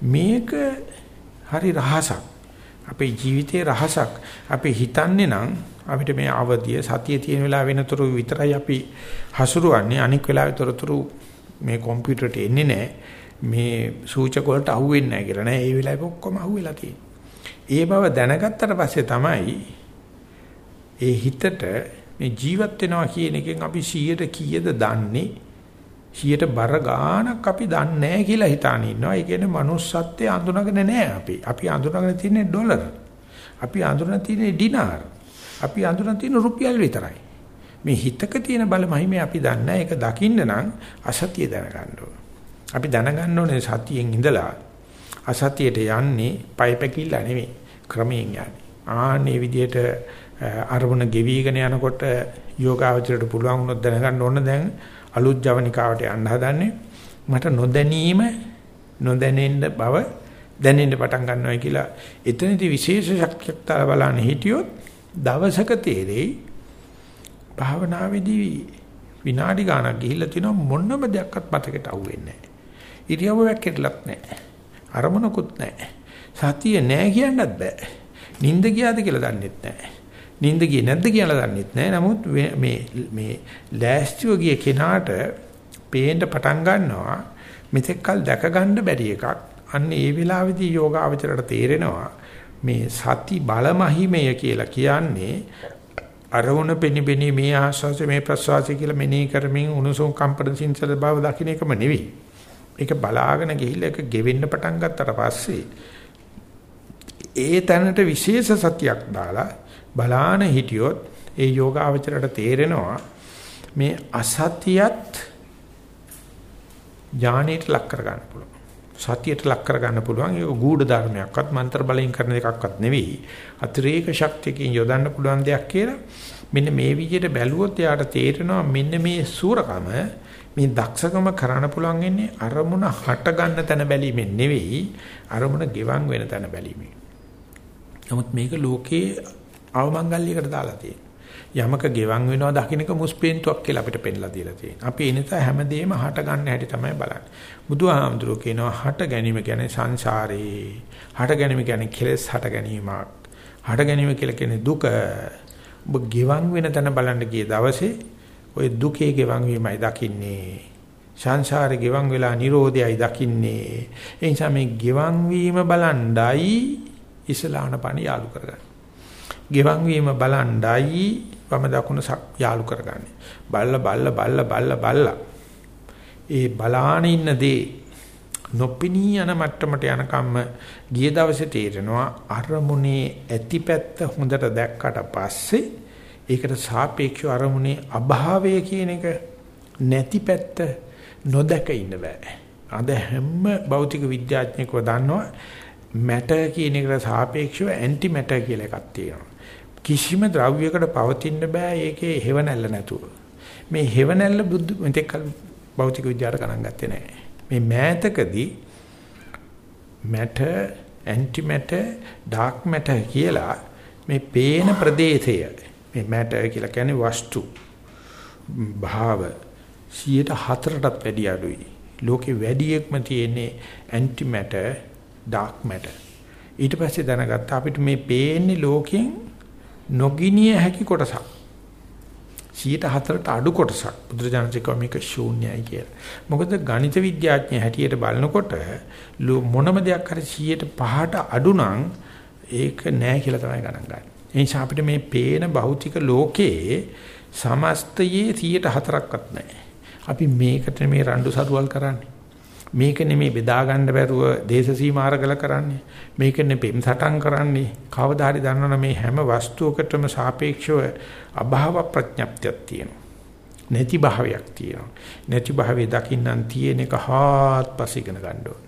මේක හරි රහසක්. අපේ ජීවිතයේ රහසක්. අපි හිතන්නේ නම් අපිට මේ අවදිය සතිය තියෙන වෙලාව වෙනතුරු විතරයි අපි හසුරුවන්නේ අනික් වෙලාවේ තොරතුරු මේ කම්පියුටරට එන්නේ නැහැ. මේ සූචක වලට අහුවෙන්නේ නැහැ කියලා නෑ. ඒ වෙලාවේ ඔක්කොම අහුවෙලා තියෙන්නේ. ඒ බව දැනගත්තට පස්සේ තමයි ඒ හිතට මේ ජීවත් වෙනවා කියන එකෙන් අපි 100ට කීයද දන්නේ 100ට බර ගාණක් අපි දන්නේ නැහැ කියලා හිතාන ඉන්නවා. ඒ කියන්නේ manussත්වයේ අඳුනගෙන නැහැ අපි. අපි අඳුනගෙන තියෙන්නේ ඩොලර්. අපි අඳුනගෙන තියෙන්නේ ඩිනාර්. අපි අඳුනගෙන තියෙන රුපියල් විතරයි. මේ හිතක තියෙන බල මහිමේ අපි දන්නේ ඒක දකින්න නම් අසතිය දැනගන්න ඕන. අපි දැනගන්න ඕනේ සතියෙන් ඉඳලා අසතියට යන්නේ පය පැකිල්ල නෙමෙයි ක්‍රමයෙන් යන්නේ. ආන්නේ විදිහට අරමුණ ගෙවිගෙන යනකොට යෝගාවචරයට පුළුවන් වුණොත් දැනගන්න ඕන දැන් අලුත් ජවනිකාවට යන්න හදන්නේ මට නොදැනීම නොදැනෙන්න බව දැනෙන්න පටන් ගන්නවා කියලා එතනදී විශේෂ ශක්තියක් තල බලන්න හිටියොත් දවසක තේරෙයි භාවනාවේදී විනාඩි ගාණක් ගිහිල්ලා තිනවා මොනම දෙයක්වත් මතකයට අහුවෙන්නේ නැහැ. ඉරියව්වක් කෙරලක් නැහැ. අරමුණකුත් නැහැ. සතිය නැහැ කියන්නත් බෑ. නිින්ද ගියාද කියලා දන්නෙත් නැහැ. නිින්ද ගියේ නැද්ද කියලා දන්නෙත් නැහැ. නමුත් මේ මේ ලෑස්තිව ගිය කෙනාට පේන්න පටන් ගන්නවා මෙතෙක්කල් දැක ගන්න බැරි එකක්. අන්න ඒ වෙලාවේදී යෝගාවචරයට තේරෙනවා මේ සති බලමහිමය කියලා කියන්නේ අරමුණ පෙනිබෙනි මේ ආස්වාසය මේ ප්‍රසවාසය කියලා මෙනෙහි කරමින් උණුසුම් කම්පන සින්සල බව දකින්න එකම නෙවෙයි. ඒක බලාගෙන ගිහිල්ලා ඒක ගෙවෙන්න පටන් ගත්තට පස්සේ ඒ තැනට විශේෂ සතියක් දාලා බලාන හිටියොත් ඒ යෝගාවචරයට තේරෙනවා මේ අසතියත් ඥානයට ලක් කර ගන්න පුළුවන්. සතියට ලක් කර ගන්න පුළුවන්. ඒක ගූඪ ධර්මයක්වත් මන්ත්‍ර බලයෙන් කරන එකක්වත් නෙවෙයි. අතිරේක ශක්තියකින් යොදන්න පුළුවන් දෙයක් කියලා මෙන්න මේ විදිහට බැලුවොත් එයාට තේරෙනවා මෙන්න මේ සූරකම මේ දක්ෂකම කරන්න පුළුවන් ඉන්නේ අරමුණ හට ගන්න තැන බැලීමෙන් නෙවෙයි අරමුණ ගෙවන් වෙන තැන බැලීමෙන්. නමුත් මේක ලෝකේ අවමංගල්‍යයකට දාලා තියෙනවා. යමක ගෙවන් වෙනවා දකින්නක මුස්පේන්තුවක් කියලා අපිට පෙන්ලා දීලා තියෙනවා. අපි ඒ නිසා හැමදේම හට ගන්න හැටි තමයි බලන්නේ. බුදුහාමුදුරුවෝ කියනවා හට ගැනීම කියන්නේ සංසාරේ. හට ගැනීම කියන්නේ කෙලෙස් හට ගැනීමක්. හට ගැනීම කියලා කියන්නේ දුක. ඔබ ගෙවන් වෙන තැන බලන්න ගිය දවසේ ওই දුකේ ගෙවන් වීමයි දකින්නේ. සංසාරේ ගෙවන් වෙලා Nirodhayයි දකින්නේ. ඒ නිසා මේ ගෙවන් වීම බලණ්ඩයි ඉස්ලාන පණ යාලු කරගන්න. ගෙවන් වීම බලණ්ඩයි වම දකුණ යාලු කරගන්නේ. බල්ල බල්ල බල්ල බල්ල බල්ල. ඒ බලාන ඉන්න දේ නොපිනී යන මට්ටමට යනකම්ම ගිය දවසේ තේරෙනවා අරමුණේ ඇතිපැත්ත හොඳට දැක්කට පස්සේ ඒකට සාපේක්ෂව අරමුණේ අභාවය කියන එක නැතිපැත්ත නොදැක ඉන්න බෑ. අද හැම භෞතික විද්‍යාඥයෙක්ව දන්නවා මැටර් කියන එකට සාපේක්ෂව ඇන්ටි මැටර් කියලා එකක් තියෙනවා. කිසිම ද්‍රව්‍යයකට පවතින්න බෑ ඒකේ හේවණල්ල නැතුව. මේ හේවණල්ල බුද්ධ මෙතෙක් භෞතික විද්‍යාවට ගණන් ගත්තේ නැහැ. මේ මෑතකදී matter anti matter dark matter කියලා මේ පේන ප්‍රදේශය මේ matter කියලා කියන්නේ වස්තු භාව 104ටත් වැඩි අඩුයි. ලෝකේ වැඩියෙක්ම තියෙන්නේ anti matter dark matter. ඊට පස්සේ දැනගත්තා අපිට මේ පේන්නේ ලෝකෙන් නොගිනිය හැකි කොටසක් 104ට අඩු කොටසක් බුදුරජාණන් කිව්වා මේක ශූන්‍යයි කියලා. මොකද ගණිත විද්‍යාඥය හැටියට බලනකොට මොනම දෙයක් හරි 105ට අඩු නම් ඒක නෑ කියලා තමයි ගණන් ගන්න. ඒ නිසා අපිට මේ පේන භෞතික ලෝකයේ සමස්තයේ 104ක්වත් නැහැ. අපි මේකට මේ රණ්ඩු සරුවල් කරන්නේ. මේක නෙමේ බෙදා ගන්න බැරුව දේශ සීමාරගල කරන්නේ මේක නෙපෙම් සටන් කරන්නේ කවදා හරි දන්නවනේ මේ හැම වස්තුවකටම සාපේක්ෂව අභාව ප්‍රඥප්තියක් තියෙනවා නැති භාවයක් තියෙනවා නැති භාවයේ දකින්නම් තියෙන එක හාත්පස ඉගෙන ගන්න ඕන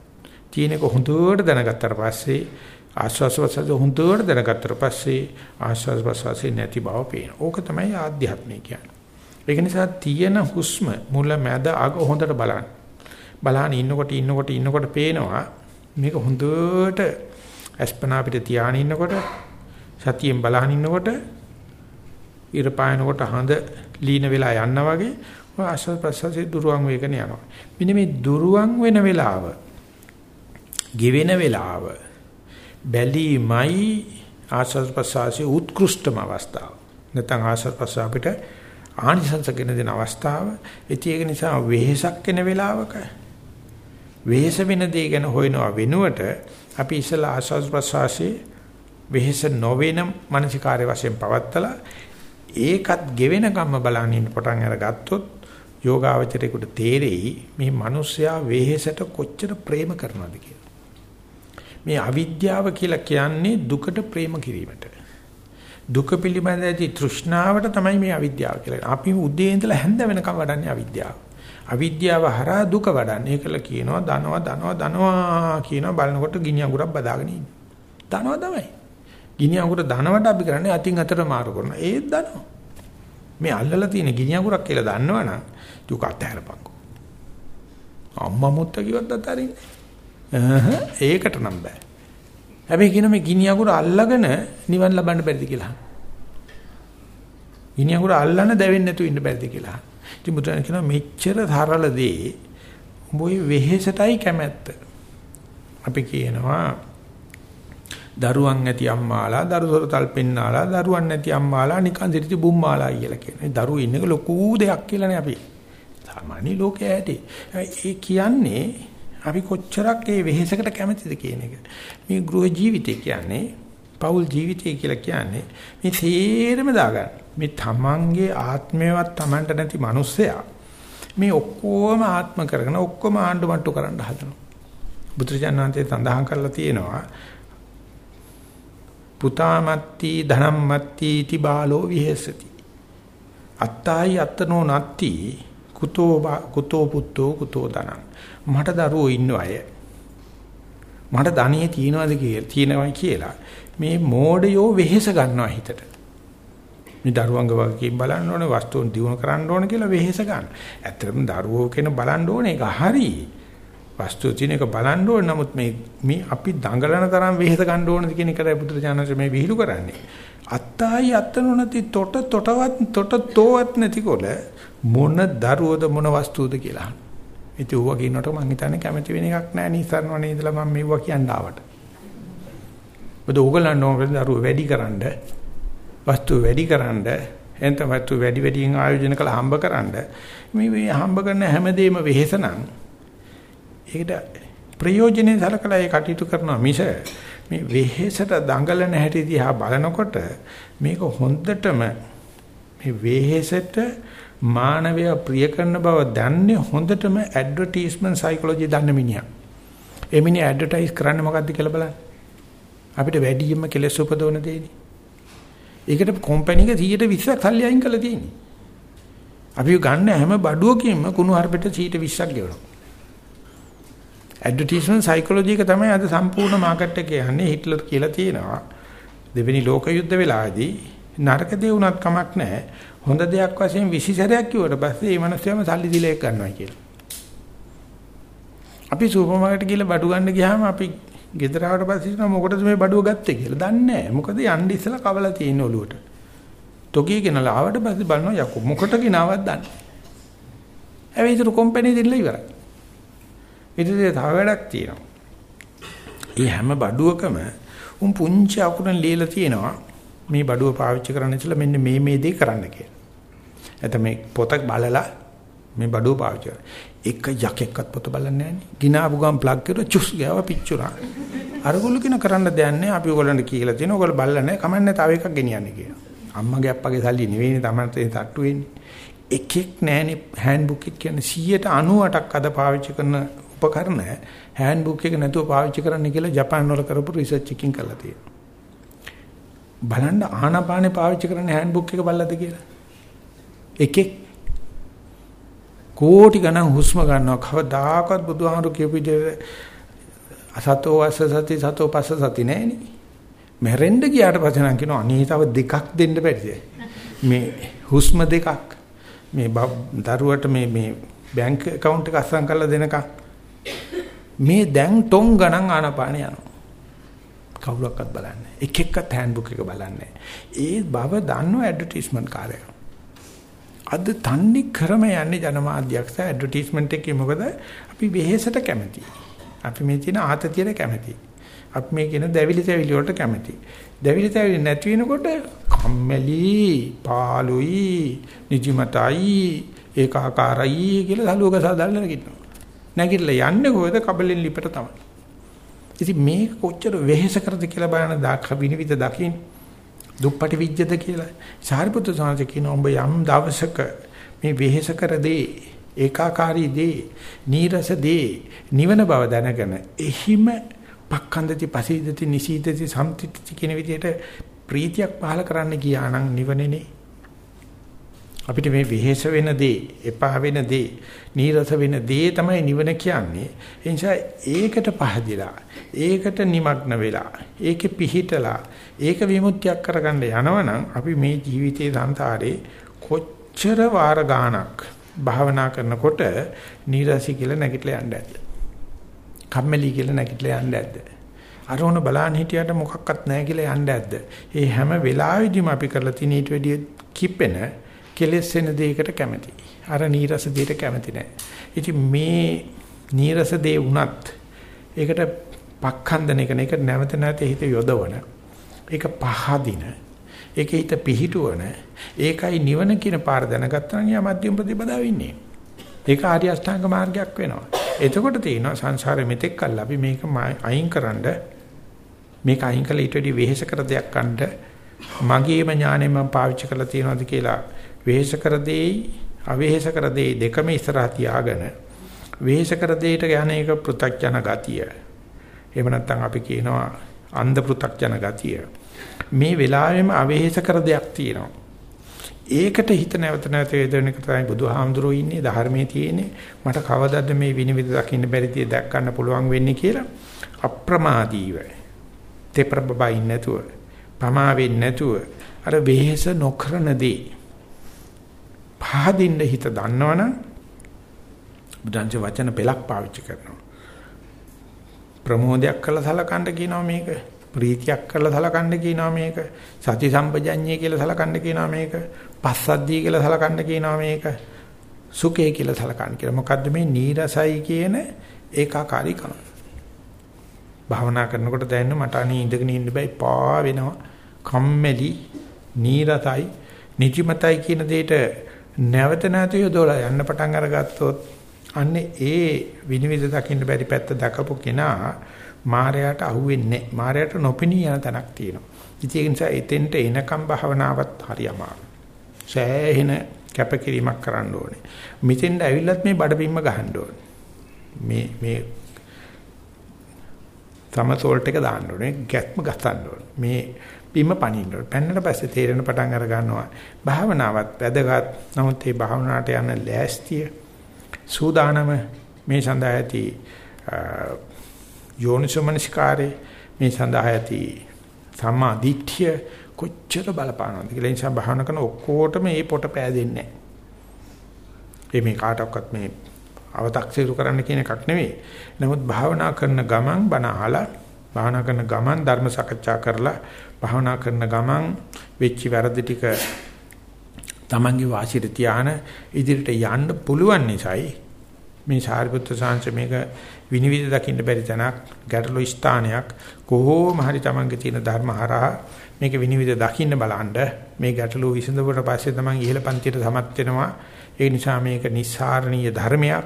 තියෙන එක හොඳට දැනගත්තට පස්සේ ආස්වාස් ප්‍රසවාස හොඳට දැනගත්තට පස්සේ ආස්වාස් ප්‍රසවාසයේ නැති බව පේන. ඕක තමයි ආධ්‍යාත්මය කියන්නේ. ඒක නිසා තියෙන හුස්ම මුල මැද අග හොඳට බලන්න. බලහන් ඉන්නකොට ඉන්නකොට ඉන්නකොට පේනවා මේක හොඳට අස්පනා පිට තියාගෙන ඉන්නකොට සතියෙන් බලහන් ඉන්නකොට ඉර පායනකොට හඳ ලීන වෙලා යනවා වගේ ඔය ආශ්වාස ප්‍රශ්වාසයේ දුරුවන් වේගන යනවා. මෙන්න මේ දුරුවන් වෙන වෙලාව, ගෙවෙන වෙලාව බැලීමයි ආශ්වාස ප්‍රශ්වාසයේ උත්කෘෂ්ඨම අවස්ථාව. නැත්නම් ආශ්වාස ප්‍රශ්වාස අපිට ආනිසංස කියන දෙන අවස්ථාව. ඒක නිසා වෙහෙසක් වෙන වෙලාවක වෙහෙස වෙන දේ ගැන හොයනවා වෙනුවට අපි ඉස්සලා ආස්වාද ප්‍රසවාසයේ වෙහෙස නොවන මානසිකාර්ය වශයෙන් පවත්තලා ඒකත් ගෙවෙන කම්ම බලන්න ඉන්න පටන් අරගත්තොත් යෝගාවචරේකට තේරෙයි මේ මිනිස්සයා වෙහෙසට කොච්චර ප්‍රේම කරනවද කියලා. මේ අවිද්‍යාව කියලා කියන්නේ දුකට ප්‍රේම කිරීමට. දුක පිළිබඳ ඇති තෘෂ්ණාවට තමයි මේ අවිද්‍යාව කියලා. අපි උදේ ඉඳලා හැන්ද වෙනකම් වඩන්නේ අවිද්‍යාව. අවිද්‍යාව හරහා දුක වඩන්නේ. ඒකල කියනවා ධනවා ධනවා ධනවා කියනවා බලනකොට ගිනි අඟුරක් බදාගෙන ඉන්නේ. ධනවා තමයි. ගිනි අඟුර ධනවට අපි කරන්නේ අතින් අතට මාරු කරනවා. ඒත් ධනවා. මේ අල්ලලා තියෙන ගිනි අඟුරක් කියලා දන්නවනම් දුක අතහැරපන්කෝ. අම්මා මුත්ත කිව්වත් අතහරින්නේ. ඒකට නම් බෑ. හැබැයි කියන මේ ගිනි අඟුර අල්ලගෙන නිවන් ලබන්න බැරිද කියලා. ගිනි අඟුර අල්ලන්න දැවෙන්නේ නැතුව ඉන්න බැරිද කියලා. ඉතින් බුදුන් කියනවා මෙච්චර තරල දේ උඹේ වෙහෙසටයි කැමැත්ත. අපි කියනවා දරුවන් ඇති අම්මාලා, දරුසොරතල් පෙන්නාලා, දරුවන් නැති අම්මාලා නිකන් සිටිති බුම්මාලා කියලා කියනවා. දරුවෝ ඉන්නක ලොකු දෙයක් කියලානේ අපි. සාමාන්‍ය ලෝකයේ ඇති. ඒ කියන්නේ අපි කොච්චරක් ඒ වෙහෙසකට කැමතිද කියන එක. මේ ගෘහ ජීවිතය කියන්නේ පෞල් ජීවිතය කියලා කියන්නේ මේ සේරම දාගන්න. මේ තමන්ගේ ආත්මයවත් තමන්ට නැති මිනිස්සයා මේ ඔක්කොම ආත්ම කරගෙන ඔක්කොම ආණ්ඩු මට්ටු කරන්න හදනවා. බුදුරජාණන්තේ සඳහන් කරලා තියෙනවා පුතාමත්ති ධනම්මත්ති තිබාලෝ විහෙසති. අත්තයි අත්තනෝ නත්ති කුතෝ කුතෝ පුත්තෝ කුතෝ ධනං. මට දරුවෝ ඉන්න අය. මට ධනිය තියනවාද කියලා තියනවායි කියලා මේ මෝඩයෝ වෙහෙස ගන්නවා හිතට. මේ දරුවංග වගකීම් බලන්න ඕනේ වස්තුන් දිනු කරන්න ඕනේ කියලා වෙහෙස ගන්න. ඇත්තටම දරුවෝ කෙන බලන්න ඕනේ ඒක හරි. වස්තු තියෙන එක බලන්න ඕනේ නමුත් මේ මේ අපි දඟලන තරම් වෙහෙස ගන්න ඕනද කියන එකයි බුදුරජාණන් මේ විහිළු කරන්නේ. අත්තයි අත්තනෝ නැති තොට තොටවත් තොට තෝවත් නැතිකොල මොන දරුවද මොන වස්තුවද කියලා. ඉතින් ඌව කියනකොට මං හිතන්නේ කැමති වෙන එකක් නෑ නිසරණවනේ ඉඳලා මම මෙව්වා කියන්න ආවට. මොකද ඕගලන් ඕක දරුවෝ වැඩිකරනද වස්තු වැඩිකරනද එතන වස්තු වැඩි වැඩියෙන් ආයෝජන කළ හම්බකරනද මේ මේ හම්බ කරන හැමදේම වෙහෙස නම් ඒකට ප්‍රයෝජනෙ සලකලා ඒ කටයුතු කරනවා මිස මේ වෙහෙසට දඟලන හැටි දිහා බලනකොට මේක හොඳටම මේ වෙහෙසට මානවය ප්‍රිය කරන බව දන්නේ හොඳටම ඇඩ්වර්ටයිස්මන්ට් සයිකොලොජි දන්න මිනිහා. ඒ මිනිහා ඇඩ්වර්ටයිස් කරන්නේ මොකද්ද කියලා බලන්න. අපිට වැඩියෙන්ම කෙලස් උපදවන දෙන්නේ. ඒකට කම්පැනි එක 120ක් සල්ලි අයින් කරලා තියෙන්නේ. අපි ගන්න හැම බඩුවකින්ම කුණු හarpෙට 120ක් ගෙවනවා. ඇඩ්වර්ටයිස්මන්ට් සයිකොලොජි එක තමයි අද සම්පූර්ණ මාකට් එකේ යන්නේ හිට්ලර් කියලා තියෙනවා. දෙවෙනි ලෝක යුද්ධ වෙලාවේදී නරක දේ වුණත් කමක් නැහැ. හොඳ දෙයක් වශයෙන් විශේෂයක් කිව්වට පස්සේ මේ මිනිස්යාම සල්ලි දීලා ඒක ගන්නවා කියලා. අපි සුපර් මාකට් ගිහලා බඩු ගන්න ගියාම අපි ගෙදර ආවට පස්සේ හිතනවා මොකටද මේ බඩුව ගත්තේ කියලා. දන්නේ නැහැ. මොකද යන්න ඉස්සලා කවලා තියෙන ඔලුවට. තොගී ගෙනලා ආවට පස්සේ බලනවා යකෝ මොකට ගෙනාවත් දන්නේ. හැබැයි ඒක කම්පැනි දෙල්ල ඉවරයි. ඊට තව වැඩක් තියෙනවා. මේ හැම බඩුවකම උන් පුංචි අකුරෙන් ලියලා තියෙනවා මේ බඩුව පාවිච්චි කරන්න ඉස්සලා මෙන්න මේ මේ දේ කරන්න කියලා. එතන මේ පොතක් බලලා මේ බඩුව පාවිච්චි කරා. එක යකෙක්වත් පොත බලන්නේ නැහැ නේ. ගිනාපු ගම් ප්ලග් කරුවා චුස් ගාව පිච්චුණා. අරගොල්ලෝ කියන කරන්න දෙයක් නැහැ. අපි ඔයගොල්ලන්ට කියලා තියෙනවා. ඔයගොල්ලෝ බලලා නැහැ. කමන්නේ තව එකක් ගෙනියන්න කියලා. අම්මගේ අප්පගේ සල්ලි නෙවෙයිනේ Tamante තට්ටු වෙන්නේ. එකෙක් නැහනේ හෑන්ඩ් බුක් එක කියන්නේ 198ක් අද පාවිච්චි කරන උපකරණ හෑන්ඩ් බුක් එක නැතුව පාවිච්චි කරන්න කියලා ජපාන් වල කරපු රිසර්ච් එකකින් කරලා තියෙනවා. බලන්න ආනාපානේ පාවිච්චි කරන්න හෑන්ඩ් බුක් එක බලලාද කියලා. එකෙක් කෝටි ගණන් හුස්ම ගන්නවා කවදාකවත් බුදුහාමුදුරු කියපු විදිහට අසතෝ අස්ස සති සතෝ පස්ස සති නෑනේ. මැරෙන්න ගියාට පස්සේ නම් කියනවා අනේ තව දෙකක් දෙන්න බැරිද? මේ හුස්ම දෙකක් මේ දරුවට මේ මේ බැංක් account එක අස්සම් කරලා දෙනකම් මේ දැන් ටොං ගණන් ආනපාන යනවා. කවුරක්වත් බලන්නේ. එක එක්කත් හෑන්ඩ්බුක් එක බලන්නේ. ඒ බව දන්නව ඇඩ්වර්ටයිස්මන්ට් කාර්යය. අද තන්නේ ක්‍රම යන්නේ ජනමාධ්‍යක්ෂ ඇඩ්වර්ටයිස්මන්ට් එකේ මොකද අපි වෙහෙසට කැමති. අපි මේ තියෙන ආතතියට කැමති. අපි මේ කියන දැවිලි තැවිලි වලට කැමති. දැවිලි තැවිලි නැති වෙනකොට කම්මැලි, පාළුයි, නිදිමතයි, ඒකාකාරයි කියලා සලුවක සාදාලා නැගිටිනවා. නැගිටලා යන්නේ කොහෙද? කබලෙන් ලිපට තමයි. ඉතින් මේක කොච්චර වෙහෙස කරද කියලා බලන දාක විනිවිද දකින්න. දුප්පටි විජ්ජද කියලා. සාරිපුත්‍ර සාංශ කියන ඔබ යම් දවසක මේ වෙහෙස කර දේ ඒකාකාරී දේ නීරස දේ නිවන බව දැනගෙන එහිම පක්ඛන්දති පසීදති නිසීදති සම්තිති කියන විදිහට ප්‍රීතියක් පහල කරන්න ගියා නම් නිවනනේ අපිට මේ වෙහෙස වෙන දේ, එපා වෙන දේ, නීරස වෙන දේ තමයි නිවන කියන්නේ. ඒ නිසා ඒකට පහදිලා, ඒකට নিমগ্ন වෙලා, ඒකේ පිහිටලා, ඒක විමුක්තියක් කරගන්න යනවනම් අපි මේ ජීවිතයේ සංසාරේ කොච්චර වාර ගාණක් භාවනා කරනකොට නීරසි කියලා නැගිටලා යන්න ඇද්ද? කම්මැලි කියලා නැගිටලා යන්න ඇද්ද? අරෝණ බලන්න හිටියට මොකක්වත් නැහැ කියලා යන්න ඇද්ද? මේ හැම වෙලාවෙදිම අපි කරලා තියෙන ඊට වැඩිය කිපෙන කෙලෙස් වෙන දෙයකට කැමති. අර නීරස දෙයට කැමති නැහැ. ඉතින් මේ නීරස දේ වුණත් ඒකට පක්ඛන්දන එක නෙක නැවත නැවත හිත යොදවන. ඒක පහදින. ඒක හිත පිහිටුවන. ඒකයි නිවන කියන පාර දැනගත්තා නම් යා මධ්‍යම ප්‍රතිපදාව ඉන්නේ. ඒක ආර්ය අෂ්ටාංග මාර්ගයක් වෙනවා. එතකොට තියෙනවා සංසාරෙ මෙතෙක් කල් අපි මේක අයින් කරන්න මේක අයින් කළ ඊට වැඩි වෙහෙස කර දෙයක් ගන්න මගේම ඥාණය මම පාවිච්චි කරලා තියෙනවද කියලා වෙහෙස කර දෙයි අවේහෙස කර දෙයි දෙකම ඉස්සරහ තියාගෙන වෙහෙස කර දෙයට යන එක පෘ탁ජන ගතිය. එහෙම නැත්නම් අපි කියනවා අන්ධ පෘ탁ජන ගතිය. මේ වෙලාවෙම අවේහෙස කර දෙයක් තියෙනවා. ඒකට හිත නැවත නැවත වේදෙන එක තමයි බුදුහාමුදුරුවෝ ඉන්නේ ධර්මයේ තියෙන්නේ මට කවදද මේ විනිවිද දකින්න බැරි තිය දැක් ගන්න පුළුවන් වෙන්නේ කියලා අප්‍රමාදීව තෙප්‍රබබයි නැතුව පමා වෙන්නේ නැතුව අර වෙහෙස නොකරන දේ පහදින්න හිත දන්නවනම් බුදුන්සේ වචන පෙලක් පාවිච්චි කරනවා. ප්‍රමෝදයක් කළා සලකන්න කියනවා මේක. ප්‍රීතියක් කරලා සලකන්න කියනවා මේක. සති සම්පජඤ්ඤය කියලා සලකන්න කියනවා මේක. පස්සද්ධිය කියලා සලකන්න කියනවා මේක. සුඛය කියලා සලකන්න කියලා මොකද්ද මේ නීරසයි කියන ඒකාකාරීකම? භාවනා කරනකොට දැනෙන මට අනේ ඉඳගෙන ඉන්න බෑ. පා වෙනවා. කම්මැලි නීරසයි නිදිමතයි කියන දෙයට නැවත නැවත යොදවලා යන්න පටන් අරගත්තොත් අන්නේ ඒ විනිවිද දකින්න බැරි පැත්ත දකපු කෙනා මායයට අහුවෙන්නේ නැහැ. මායයට නොපෙනී යන තැනක් තියෙනවා. ඉතින් ඒ නිසා එතෙන්ට එනකම් භාවනාවත් හරි අමාරුයි. සෑහෙන කැපකිරීමක් කරන්න ඕනේ. මෙතෙන්ට ඇවිල්ලත් මේ බඩපින්ම ගහන්න ඕනේ. මේ මේ තමසෝල්ට් එක දාන්න ඕනේ. ගැස්ම ගස්සන්න ඕනේ. මේ බිම පනින්න ඕනේ. පන්නන පස්සේ තේරෙන පටන් අර ගන්නවා. භාවනාවත් වැදගත්. නමුත් මේ භාවනාවට යන ලෑස්තිය සූදානම මේ සඳහා ඇති යෝනිසමනස්කාරේ මේ සඳහා ඇති සම්මා දිට්ඨිය කොච්චර බලපානවද කියලා නිසා භාවනා කරන ඔක්කොටම මේ පොට පෑදෙන්නේ නැහැ. මේ කාටවත් මේ අව탁සිරු කරන්න කියන එකක් නෙවෙයි. නමුත් භාවනා කරන ගමන් බණ අහලා භාවනා කරන ගමන් ධර්ම සාකච්ඡා කරලා භාවනා කරන ගමන් වෙච්ච වැරදි ටික තමන්ගේ වාසියට තියාන ඉදිරියට යන්න පුළුවන් නිසායි මේ සාරිපුත්‍ර සාංශ මේක විනිවිද දකින්න බැරි තැනක් ගැටළු ස්ථානයක් කොහොම හරි තමන්ගේ තියෙන ධර්ම හරහා මේක විනිවිද දකින්න බලන්න. මේ ගැටළු විසඳුවට පස්සේ තමන් ඉහළ පන්තියට සමත් වෙනවා. ඒ නිසා මේක නිස්සාරණීය ධර්මයක්.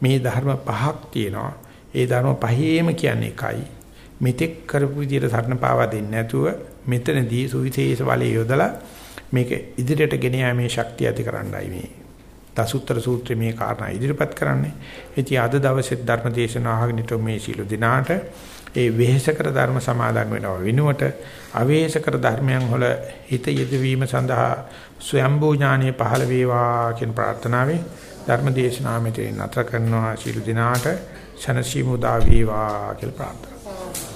මේ ධර්ම පහක් තියෙනවා. ඒ ධර්ම පහේම කියන්නේ එකයි. මෙතෙක් කරපු විදියට සරණ පාවා දෙන්නේ නැතුව මෙතනදී සුවිශේෂ බලය යොදලා මේක ඉදිරියට ගෙන යාමේ ශක්තිය ඇති කරන්නයි මේ. දසුත්තර සූත්‍රයේ මේ කාරණා ඉදිරිපත් කරන්නේ. ඉතින් අද දවසේ ධර්ම දේශනාව අහගෙනට මේ සීල දිනාට ඒ වෙහෙසකර ධර්ම සමාදන් වෙනව වෙනුවට අවේශකර ධර්මයන් වල හිත යෙදවීම සඳහා ස්වයම්බෝ ඥානෙ පහළ වේවා කියන ප්‍රාර්ථනාවෙන් ධර්ම දේශනාව මෙතන නතර කරනවා සීල දිනාට. ශනසීමුදා වේවා කියලා ප්‍රාර්ථනා